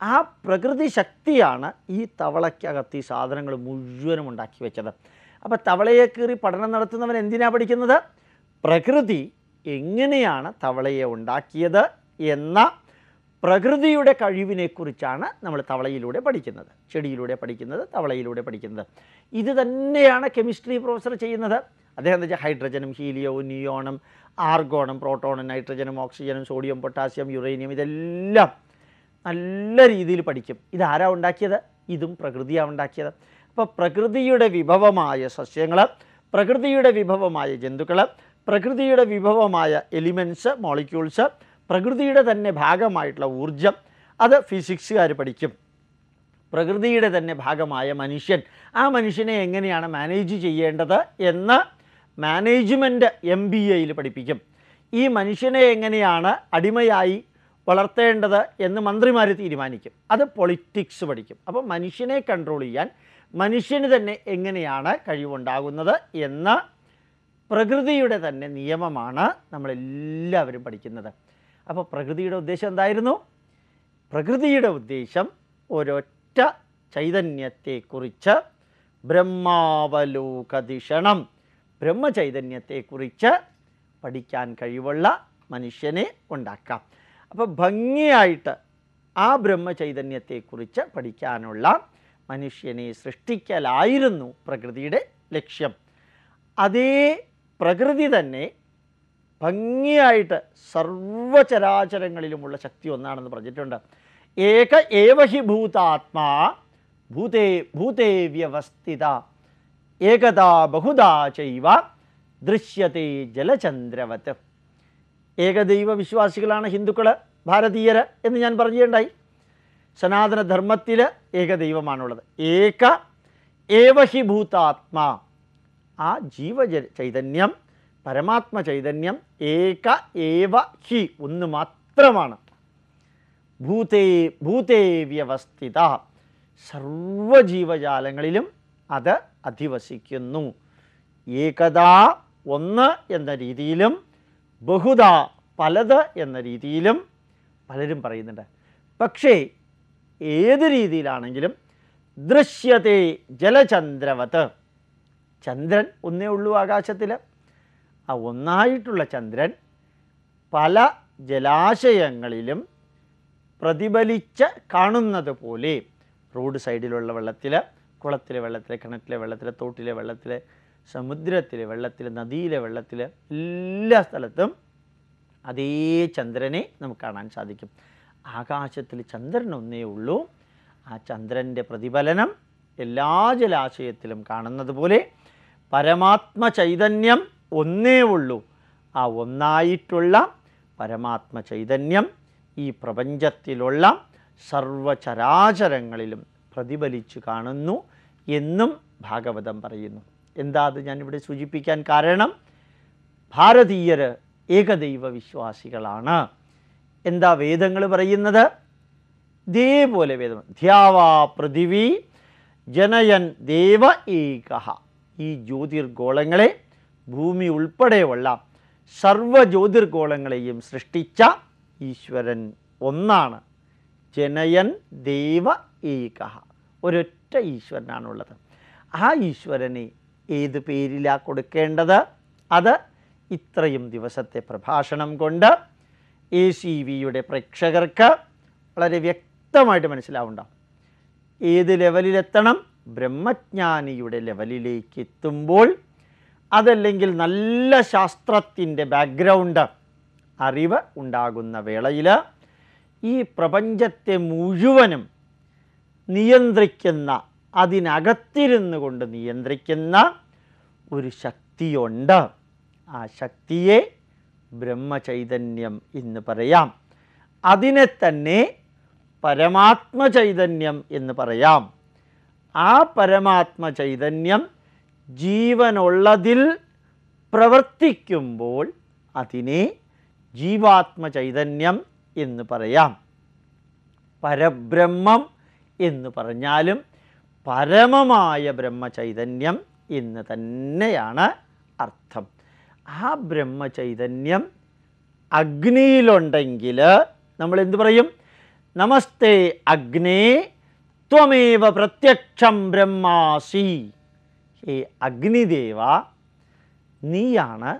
ആ പ്രകൃതി ശക്തിയാണ് ഈ തവളയ്ക്കകത്ത് ഈ സാധനങ്ങൾ മുഴുവനും ഉണ്ടാക്കി വെച്ചത്. അപ്പോൾ തവളയെ കീറി പഠനം നടത്തുന്നവൻ എന്തിനാണ് പഠിക്കുന്നത്? പ്രകൃതി എങ്ങനെയാണ് തവളയെ ഉണ്ടാക്കിയത് എന്ന പ്രകൃതിയുടെ കഴിവിനെക്കുറിച്ചാണ് നമ്മൾ തവളയിലൂടെ പഠിക്കുന്നത്. ചെടിയിലൂടെ പഠിക്കുന്നത് തവളയിലൂടെ പഠിക്കുന്നത്. ഇത് തന്നെയാണ് കെമിസ്ട്രി പ്രൊഫസർ ചെയ്യുന്നത്. അദ്ദേഹം എന്താ വെച്ചാൽ ഹൈഡ്രജനും ഹീലിയവും നിയോണും ആർഗോണും പ്രോട്ടോണും നൈട്രജനും ഓക്സിജനും സോഡിയം പൊട്ടാസ്യം യുറേനിയം ഇതെല്ലാം നല്ല രീതിയിൽ പഠിക്കും. ഇതാരാ ഉണ്ടാക്കിയത്? ഇതും പ്രകൃതിയാണ് ഉണ്ടാക്കിയത്. അപ്പോൾ പ്രകൃതിയുടെ വിഭവമായ സസ്യങ്ങൾ പ്രകൃതിയുടെ വിഭവമായ ജന്തുക്കൾ പ്രകൃതിയുടെ വിഭവമായ എലിമെന്റ്സ് മോളിക്യൂൾസ് പ്രകൃതിയുടെ തന്നെ ഭാഗമായിട്ടുള്ള ഊർജം അത് ഫിസിക്സുകാർ പഠിക്കും. പ്രകൃതിയുടെ തന്നെ ഭാഗമായ മനുഷ്യൻ. ആ മനുഷ്യനെ എങ്ങനെയാണ് മാനേജ് ചെയ്യേണ്ടത് എന്ന് മാനേജ്മെന്റ് എം ബി എയിൽ പഠിപ്പിക്കും. ഈ മനുഷ്യനെ എങ്ങനെയാണ് അടിമയായി വളർത്തേണ്ടത് എന്ന് മന്ത്രിമാർ തീരുമാനിക്കും. അത് പൊളിറ്റിക്സ് പഠിക്കും. അപ്പോൾ മനുഷ്യനെ കൺട്രോൾ ചെയ്യാൻ മനുഷ്യന് തന്നെ എങ്ങനെയാണ് കഴിവുണ്ടാകുന്നത് എന്ന പ്രകൃതിയുടെ തന്നെ നിയമമാണ് നമ്മളെല്ലാവരും പഠിക്കുന്നത്. അപ്പോൾ പ്രകൃതിയുടെ ഉദ്ദേശം എന്തായിരുന്നു? പ്രകൃതിയുടെ ഉദ്ദേശം ഒരൊറ്റ ചൈതന്യത്തെക്കുറിച്ച് ബ്രഹ്മാവലോകധിഷണം. ബ്രഹ്മചൈതന്യത്തെക്കുറിച്ച് പഠിക്കാൻ കഴിവുള്ള മനുഷ്യനെ ഉണ്ടാക്കാം. അപ്പോൾ ഭംഗിയായിട്ട് ആ ബ്രഹ്മചൈതന്യത്തെക്കുറിച്ച് പഠിക്കാനുള്ള മനുഷ്യനെ സൃഷ്ടിക്കലായിരുന്നു പ്രകൃതിയുടെ ലക്ഷ്യം. അതേ പ്രകൃതി തന്നെ ഭംഗിയായിട്ട് സർവചരാചരങ്ങളിലുമുള്ള ശക്തി ഒന്നാണെന്ന് പറഞ്ഞിട്ടുണ്ട്. ഏക ഏവഹി ഭൂതാത്മാ ഭൂതേ ഭൂതേ വ്യവസ്ഥിത. ഏകതാ ബഹുദാ ചൈവ ദൃശ്യത്തെ ജലചന്ദ്രവത്ത് ഏകദൈവ വിശ്വാസികളാണ് ഹിന്ദുക്കൾ ഭാരതീയർ എന്ന് ഞാൻ പറഞ്ഞുണ്ടായി സനാതനധർമ്മത്തിൽ ഏകദൈവമാണുള്ളത്. ഏക ഏവഹി ഭൂതാത്മാ. ആ ജീവ ചൈതന്യം പരമാത്മ ചൈതന്യം ഏക ഏവ ഹി ഒന്ന് മാത്രമാണ്. ഭൂതേ ഭൂതേ വ്യവസ്ഥിത. സർവജീവജാലങ്ങളിലും അത് അധിവസിക്കുന്നു. ഏകതാ ഒന്ന് എന്ന രീതിയിലും ബഹുത പലത് എന്ന രീതിയിലും പലരും പറയുന്നുണ്ട്. പക്ഷേ ഏത് രീതിയിലാണെങ്കിലും ദൃശ്യത്തെ ജലചന്ദ്രവത്ത് ചന്ദ്രൻ ഒന്നേ ഉള്ളൂ ആകാശത്തിൽ ആ ഒന്നായിട്ടുള്ള ചന്ദ്രൻ പല ജലാശയങ്ങളിലും പ്രതിഫലിച്ച് കാണുന്നത് പോലെ റോഡ് സൈഡിലുള്ള വെള്ളത്തിൽ കുളത്തിലെ വെള്ളത്തിൽ കിണറ്റിലെ വെള്ളത്തിൽ തോട്ടിലെ വെള്ളത്തിൽ സമുദ്രത്തിലെ വെള്ളത്തിൽ നദിയിലെ വെള്ളത്തിൽ എല്ലാ സ്ഥലത്തും അതേ ചന്ദ്രനെ നമുക്ക് കാണാൻ സാധിക്കും. ആകാശത്തിൽ ചന്ദ്രൻ ഒന്നേ ഉള്ളൂ. ആ ചന്ദ്രന്റെ പ്രതിഫലനം എല്ലാ ജലാശയത്തിലും കാണുന്നത് പോലെ പരമാത്മ ചൈതന്യം ഒന്നേ ഉള്ളൂ. ആ ഒന്നായിട്ടുള്ള പരമാത്മ ചൈതന്യം ഈ പ്രപഞ്ചത്തിലുള്ള സർവചരാചരങ്ങളിലും പ്രതിഫലിച്ചു കാണുന്നു എന്നും ഭാഗവതം പറയുന്നു. എന്താ അത് ഞാനിവിടെ സൂചിപ്പിക്കാൻ കാരണം? ഭാരതീയർ ഏകദൈവ വിശ്വാസികളാണ്. എന്താ വേദങ്ങൾ പറയുന്നത്? ഇതേപോലെ വേദം. ധ്യാവാ പൃഥിവി ജനയൻ ദേവ ഏകഹ. ഈ ജ്യോതിർഗോളങ്ങളെ ഭൂമി ഉൾപ്പെടെയുള്ള സർവ ജ്യോതിർഗോളങ്ങളെയും സൃഷ്ടിച്ച ഈശ്വരൻ ഒന്നാണ്. ജനയൻ ദേവ ഏകഹ. ഒരൊറ്റ ഈശ്വരനാണുള്ളത്. ആ ഈശ്വരനെ ഏത് പേരിലാ കൊടുക്കേണ്ടത്? അത് ഇത്രയും ദിവസത്തെ പ്രഭാഷണം കൊണ്ട് എ സി വിയുടെ പ്രേക്ഷകർക്ക് വളരെ വ്യക്തമായിട്ട് മനസ്സിലാവുണ്ടാവും. ഏത് ലെവലിലെത്തണം? ബ്രഹ്മജ്ഞാനിയുടെ ലെവലിലേക്ക് എത്തുമ്പോൾ അതല്ലെങ്കിൽ നല്ല ശാസ്ത്രത്തിന്റെ ബാക്ക്ഗ്രൗണ്ട് അറിവ് ഉണ്ടാകുന്ന വേളയിൽ ഈ പ്രപഞ്ചത്തെ മുഴുവനും നിയന്ത്രിക്കുന്ന അതിനകത്തിരുന്നു കൊണ്ട് നിയന്ത്രിക്കുന്ന ഒരു ശക്തിയുണ്ട്. ആ ശക്തിയെ ബ്രഹ്മചൈതന്യം എന്ന് പറയാം. അതിനെ തന്നെ പരമാത്മചൈതന്യം എന്ന് പറയാം. ആ പരമാത്മചൈതന്യം ജീവനുള്ളതിൽ പ്രവർത്തിക്കുമ്പോൾ അതിനെ ജീവാത്മചൈതന്യം എന്ന് പറയാം. പരബ്രഹ്മം എന്ന് പറഞ്ഞാലും പരമമായ ബ്രഹ്മചൈതന്യം എന്ന് തന്നെയാണ് അർത്ഥം. ആ ബ്രഹ്മചൈതന്യം അഗ്നിയിലുണ്ടെങ്കിൽ നമ്മൾ എന്തു പറയും? നമസ്തേ അഗ്നേ ത്വമേവ പ്രത്യക്ഷം ബ്രഹ്മാസി. ഹേ അഗ്നിദേവ നീയാണ്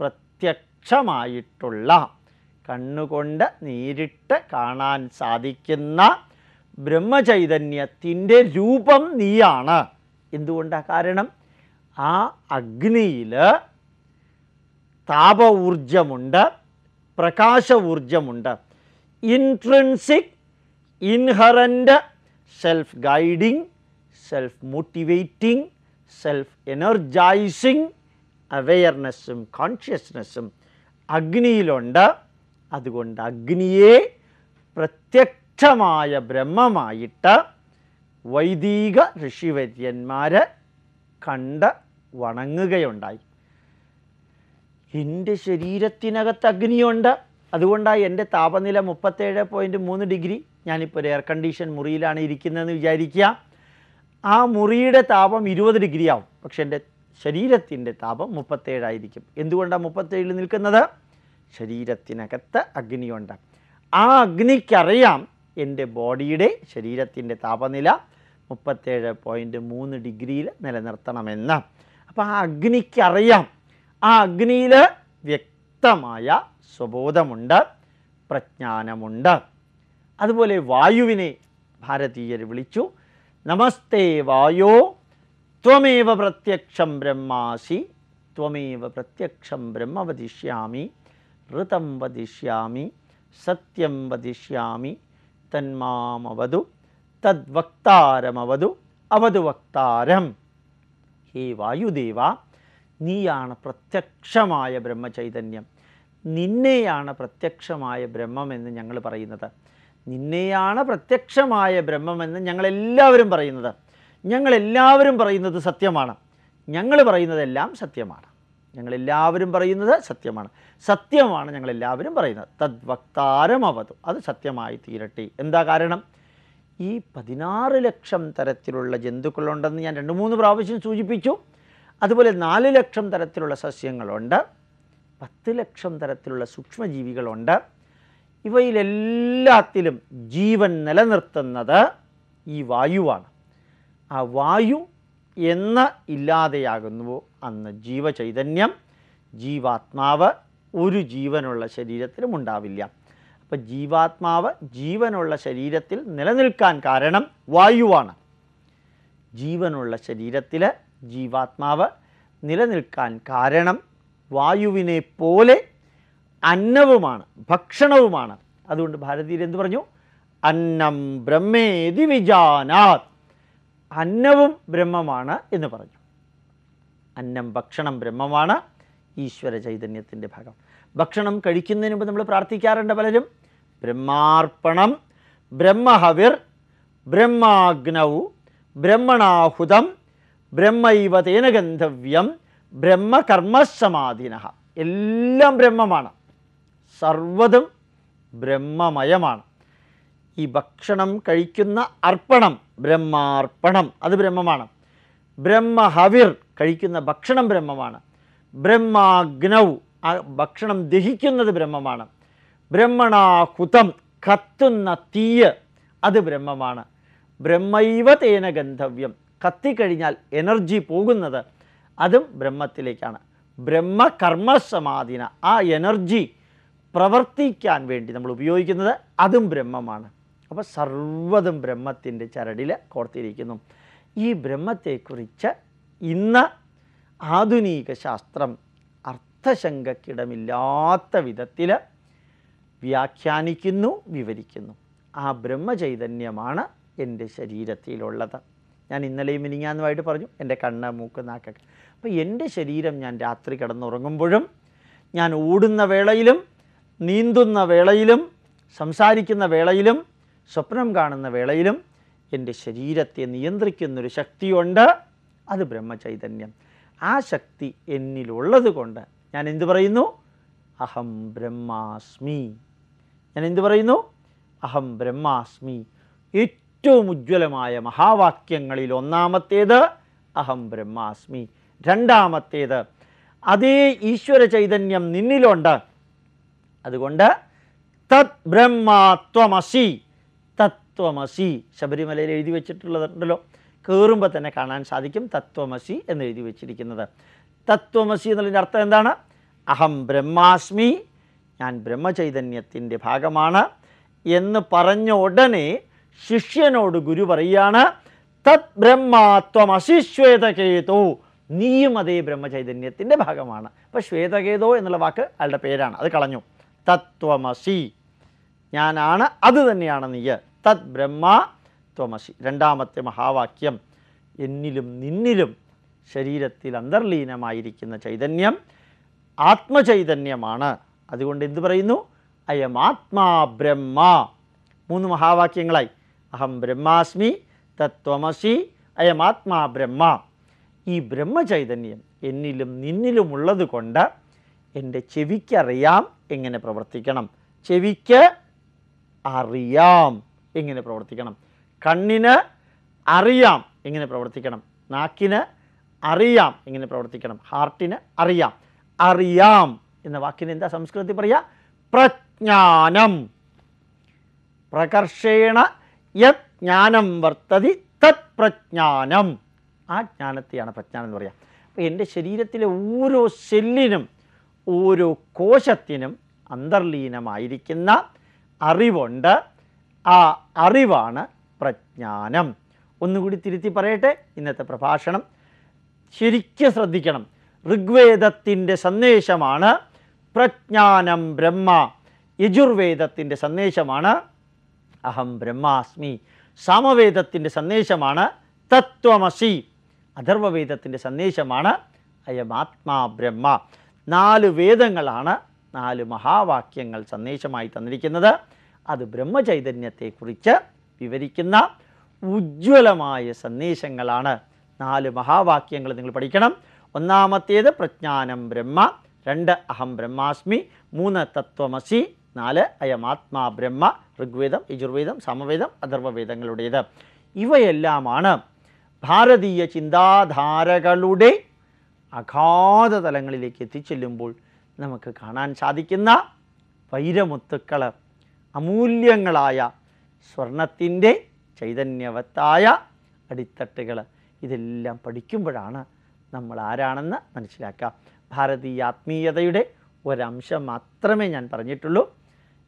പ്രത്യക്ഷമായിട്ടുള്ള കണ്ണുകൊണ്ട് നേരിട്ട് കാണാൻ സാധിക്കുന്ന ബ്രഹ്മചൈതന്യത്തിന്റെ രൂപം നീയാണ്. എന്തുകൊണ്ടാണ് കാരണം? ആ അഗ്നിയിൽ താപ ഊർജമുണ്ട് പ്രകാശ ഊർജമുണ്ട് intrinsic inherent self guiding self motivating self energising അവെയർനെസ്സും കോൺഷ്യസ്നെസ്സും അഗ്നിയിലുണ്ട്. അതുകൊണ്ട് അഗ്നിയെ പ്രത്യക്ഷമായ ബ്രഹ്മമായിട്ട് വൈദിക ഋഷിവര്യന്മാർ കണ്ട് വണങ്ങുകയുണ്ടായി. എന്റെ ശരീരത്തിനകത്ത് അഗ്നിയുണ്ട്. അതുകൊണ്ടാണ് എന്റെ താപനില മുപ്പത്തേഴ് പോയിന്റ് മൂന്ന് ഡിഗ്രി. ഞാനിപ്പോൾ ഒരു എയർ കണ്ടീഷൻ മുറിയിലാണ് ഇരിക്കുന്നതെന്ന് വിചാരിക്കുക. ആ മുറിയുടെ താപം ഇരുപത് ഡിഗ്രി ആവും പക്ഷെ എന്റെ ശരീരത്തിന്റെ താപം മുപ്പത്തേഴായിരിക്കും. എന്തുകൊണ്ടാണ് മുപ്പത്തേഴിൽ നിൽക്കുന്നത്? ശരീരത്തിനകത്ത് അഗ്നിയുണ്ട്. ആ അഗ്നിക്കറിയാം എന്റെ ബോഡിയുടെ ശരീരത്തിന്റെ താപനില മുപ്പത്തേഴ് പോയിന്റ് മൂന്ന് ഡിഗ്രിയിൽ നിലനിർത്തണമെന്ന്. അപ്പോൾ ആ അഗ്നിക്കറിയാം. ആ അഗ്നിയിൽ വ്യക്തമായ സ്വബോധമുണ്ട് പ്രജ്ഞാനമുണ്ട്. അതുപോലെ വായുവിനെ ഭാരതീയർ വിളിച്ചു. നമസ്തേ വായോ ത്വമേവ പ്രത്യക്ഷം ബ്രഹ്മാസി ത്വമേവ പ്രത്യക്ഷം ബ്രഹ്മ വദിഷ്യാമി ഋതം വദിഷ്യാമി സത്യം വദിഷ്യാമി തന്മാമവതു തദ്വക്താരമവതു അവതു വക്താരം ഹേ വായുദേവ നീയാണ് പ്രത്യക്ഷമായ ബ്രഹ്മചൈതന്യം. നിന്നെയാണ് പ്രത്യക്ഷമായ ബ്രഹ്മമെന്ന് ഞങ്ങൾ പറയുന്നത്. നിന്നെയാണ് പ്രത്യക്ഷമായ ബ്രഹ്മമെന്ന് ഞങ്ങളെല്ലാവരും പറയുന്നത്. ഞങ്ങളെല്ലാവരും പറയുന്നത് സത്യമാണ്. ഞങ്ങൾ പറയുന്നതെല്ലാം സത്യമാണ്. ഞങ്ങളെല്ലാവരും പറയുന്നത് സത്യമാണ്. സത്യമാണ് ഞങ്ങളെല്ലാവരും പറയുന്നത്. തദ്വക്താരമവതു. അത് സത്യമായി തീരട്ടെ. എന്താ കാരണം? ഈ പതിനാറ് ലക്ഷം തരത്തിലുള്ള ജന്തുക്കളുണ്ടെന്ന് ഞാൻ രണ്ട് മൂന്ന് പ്രാവശ്യം സൂചിപ്പിച്ചു. അതുപോലെ നാല് ലക്ഷം തരത്തിലുള്ള സസ്യങ്ങളുണ്ട്. പത്ത് ലക്ഷം തരത്തിലുള്ള സൂക്ഷ്മജീവികളുണ്ട്. ഇവയിലെല്ലാത്തിലും ജീവൻ നിലനിർത്തുന്നത് ഈ വായുവാണ്. ആ വായു എന്ന് ഇല്ലാതെയാകുന്നുവോ അന്ന് ജീവചൈതന്യം. ജീവാത്മാവ് ഒരു ജീവനുള്ള ശരീരത്തിലും ഉണ്ടാവില്ല. അപ്പം ജീവാത്മാവ് ജീവനുള്ള ശരീരത്തിൽ നിലനിൽക്കാൻ കാരണം വായുവാണ്. ജീവനുള്ള ശരീരത്തിൽ ജീവാത്മാവ് നിലനിൽക്കാൻ കാരണം വായുവിനെ പോലെ അന്നവുമാണ് ഭക്ഷണവുമാണ്. അതുകൊണ്ട് ഭാരതീയർ എന്ത് പറഞ്ഞു? അന്നം ബ്രഹ്മേതി വിജാനാത്. അന്നവും ബ്രഹ്മമാണ് എന്ന് പറഞ്ഞു. അന്നം ഭക്ഷണം ബ്രഹ്മമാണ്. ഈശ്വര ചൈതന്യത്തിന്റെ ഭാഗം. ഭക്ഷണം കഴിക്കുന്നതിന് മുമ്പ് നമ്മൾ പ്രാർത്ഥിക്കാറുണ്ട് പലരും. ബ്രഹ്മാർപ്പണം ബ്രഹ്മഹവിർ ബ്രഹ്മാഗ്നൗ ബ്രഹ്മണാഹുതം ബ്രഹ്മൈവ തേന ഗന്ധവ്യം ബ്രഹ്മകർമ്മസമാധീന എല്ലാം ബ്രഹ്മമാണ്. സർവതും ബ്രഹ്മമയമാണ്. ഈ ഭക്ഷണം കഴിക്കുന്ന അർപ്പണം ബ്രഹ്മാർപ്പണം അത് ബ്രഹ്മമാണ്. ബ്രഹ്മഹവിർ കഴിക്കുന്ന ഭക്ഷണം ബ്രഹ്മമാണ്. ബ്രഹ്മാഗ്നൗ ആ ഭക്ഷണം ദഹിക്കുന്നത് ബ്രഹ്മമാണ്. ബ്രഹ്മണാഹുതം കത്തുന്ന തീയ് അത് ബ്രഹ്മമാണ്. ബ്രഹ്മൈവ തേന ഗന്ധവ്യം കത്തിക്കഴിഞ്ഞാൽ എനർജി പോകുന്നത് അതും ബ്രഹ്മത്തിലേക്കാണ്. ബ്രഹ്മകർമ്മസമാധിന ആ എനർജി പ്രവർത്തിക്കാൻ വേണ്ടി നമ്മൾ ഉപയോഗിക്കുന്നത് അതും ബ്രഹ്മമാണ്. അപ്പോൾ സർവതും ബ്രഹ്മത്തിന്റെ ചരടിൽ കോർത്തിരിക്കുന്നു. ഈ ബ്രഹ്മത്തെക്കുറിച്ച് ഇന്ന് ആധുനിക ശാസ്ത്രം അർത്ഥശങ്കക്കിടമില്ലാത്ത വിധത്തിൽ വ്യാഖ്യാനിക്കുന്നു വിവരിക്കുന്നു. ആ ബ്രഹ്മചൈതന്യമാണ് എന്റെ ശരീരത്തിലുള്ളത്. ഞാൻ ഇന്നലെയും മിനിങ്ങാന്നുമായിട്ട് പറഞ്ഞു എന്റെ കണ്ണ് മൂക്ക് നാക്കൊക്കെ. അപ്പോൾ എന്റെ ശരീരം ഞാൻ രാത്രി കിടന്നുറങ്ങുമ്പോഴും ഞാൻ ഓടുന്ന വേളയിലും നീന്തുന്ന വേളയിലും സംസാരിക്കുന്ന വേളയിലും സ്വപ്നം കാണുന്ന വേളയിലും എന്റെ ശരീരത്തെ നിയന്ത്രിക്കുന്നൊരു ശക്തിയുണ്ട്. അത് ബ്രഹ്മചൈതന്യം. ആ ശക്തി എന്നിലുള്ളത് കൊണ്ട് ഞാൻ എന്ത് പറയുന്നു? അഹം ബ്രഹ്മാസ്മി. ഞാൻ എന്ത് പറയുന്നു? അഹം ബ്രഹ്മാസ്മി. ഏറ്റവും ഉജ്ജ്വലമായ മഹാവാക്യങ്ങളിൽ ഒന്നാമത്തേത് അഹം ബ്രഹ്മാസ്മി. രണ്ടാമത്തേത് അതേ ഈശ്വര ചൈതന്യം നിന്നിലുണ്ട്. അതുകൊണ്ട് തത് ബ്രഹ്മാത്വമസി. തത്വമസി. ശബരിമലയിൽ എഴുതി വെച്ചിട്ടുള്ളതുണ്ടല്ലോ. കയറുമ്പോൾ തന്നെ കാണാൻ സാധിക്കും തത്വമസി എന്ന് എഴുതി വെച്ചിരിക്കുന്നത്. തത്വമസി എന്നുള്ളതിന്റെ അർത്ഥം എന്താണ്? അഹം ബ്രഹ്മാസ്മി ഞാൻ ബ്രഹ്മചൈതന്യത്തിന്റെ ഭാഗമാണ് എന്ന് പറഞ്ഞ ഉടനെ ശിഷ്യനോട് ഗുരു പറയുകയാണ് തത് ബ്രഹ്മാത്വമസി ശ്വേതകേതു നീയും അതേ ബ്രഹ്മചൈതന്യത്തിന്റെ ഭാഗമാണ്. അപ്പോൾ ശ്വേതകേതോ എന്നുള്ള വാക്ക് അയാളുടെ പേരാണ്. അത് കളഞ്ഞു. തത്വമസി. ഞാനാണ് അത് തന്നെയാണ് നീ തത് ബ്രഹ്മ ത്വമസി. രണ്ടാമത്തെ മഹാവാക്യം എന്നിലും നിന്നിലും ശരീരത്തിൽ അന്തർലീനമായിരിക്കുന്ന ചൈതന്യം ആത്മചൈതന്യമാണ്. അതുകൊണ്ട് എന്ത് പറയുന്നു? അയം ആത്മാ ബ്രഹ്മ. മൂന്ന് മഹാവാക്യങ്ങളായി. അഹം ബ്രഹ്മാസ്മി തത്വമസി അയം ആത്മാ ബ്രഹ്മ. ഈ ബ്രഹ്മചൈതന്യം എന്നിലും നിന്നിലും ഉള്ളത് കൊണ്ട് എന്റെ ചെവിക്കറിയാം എങ്ങനെ പ്രവർത്തിക്കണം. ചെവിക്ക് അറിയാം. എങ്ങനെ പ്രവർത്തിക്കണം? കണ്ണിന് അറിയാം എങ്ങനെ പ്രവർത്തിക്കണം. നാക്കിന് അറിയാം എങ്ങനെ പ്രവർത്തിക്കണം. ഹാർട്ടിന് അറിയാം. അറിയാം എന്ന വാക്കിന് എന്താ സംസ്കൃതത്തിൽ പറയുക പ്രജ്ഞാനം. പ്രകർഷേണ യത് ജ്ഞാനം വർത്തതി തത് പ്രജ്ഞാനം. ആ ജ്ഞാനത്തെയാണ് പ്രജ്ഞാനം എന്ന് പറയുക അപ്പോൾ എന്റെ ശരീരത്തിലെ ഓരോ സെല്ലിനും ഓരോ കോശത്തിനും അന്തർലീനമായിരിക്കുന്ന അറിവുണ്ട്. ആ അറിവാണ് പ്രജ്ഞാനം. ഒന്നുകൂടി തിരുത്തി പറയട്ടെ. ഇന്നത്തെ പ്രഭാഷണം ശരിക്കും ശ്രദ്ധിക്കണം. ഋഗ്വേദത്തിന്റെ സന്ദേശമാണ് പ്രജ്ഞാനം ബ്രഹ്മ. യജുർവേദത്തിന്റെ സന്ദേശമാണ് അഹം ബ്രഹ്മാസ്മി. സാമവേദത്തിന്റെ സന്ദേശമാണ് തത്വമസി. അഥർവവേദത്തിന്റെ സന്ദേശമാണ് അയമാത്മാ ബ്രഹ്മ. നാല് വേദങ്ങളാണ് നാല് മഹാവാക്യങ്ങൾ സന്ദേശമായി തന്നിരിക്കുന്നത്. അത് ബ്രഹ്മചൈതന്യത്തെക്കുറിച്ച് വിവരിക്കുന്ന ഉജ്ജ്വലമായ സന്ദേശങ്ങളാണ്. നാല് മഹാവാക്യങ്ങൾ നിങ്ങൾ പഠിക്കണം. ഒന്നാമത്തേത് പ്രജ്ഞാനം ബ്രഹ്മ രണ്ട് അഹം ബ്രഹ്മാസ്മി മൂന്ന് തത്വമസി നാല് അയമാത്മാ ബ്രഹ്മ ഋഗ്വേദം യജുർവേദം സമവേദം അഥർവവേദങ്ങളുടേത്. ഇവയെല്ലാമാണ് ഭാരതീയ ചിന്താധാരകളുടെ അഗാധ തലങ്ങളിലേക്ക് എത്തിച്ചെല്ലുമ്പോൾ നമുക്ക് കാണാൻ സാധിക്കുന്ന വൈരമുത്തുക്കൾ അമൂല്യങ്ങളായ സ്വർണത്തിന്റെ ചൈതന്യവത്തായ അടിത്തട്ടുകൾ. ഇതെല്ലാം പഠിക്കുമ്പോഴാണ് നമ്മൾ ആരാണെന്ന് മനസ്സിലാക്കുക. ഭാരതീയ ആത്മീയതയുടെ ഒരംശം മാത്രമേ ഞാൻ പറഞ്ഞിട്ടുള്ളൂ.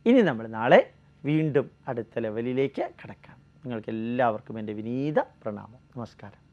ഇനി നമ്മൾ നാളെ വീണ്ടും അടുത്ത ലെവലിലേക്ക് കടക്കാം. നിങ്ങൾക്ക് എല്ലാവർക്കും എന്റെ വിനീത പ്രണാമം. നമസ്കാരം.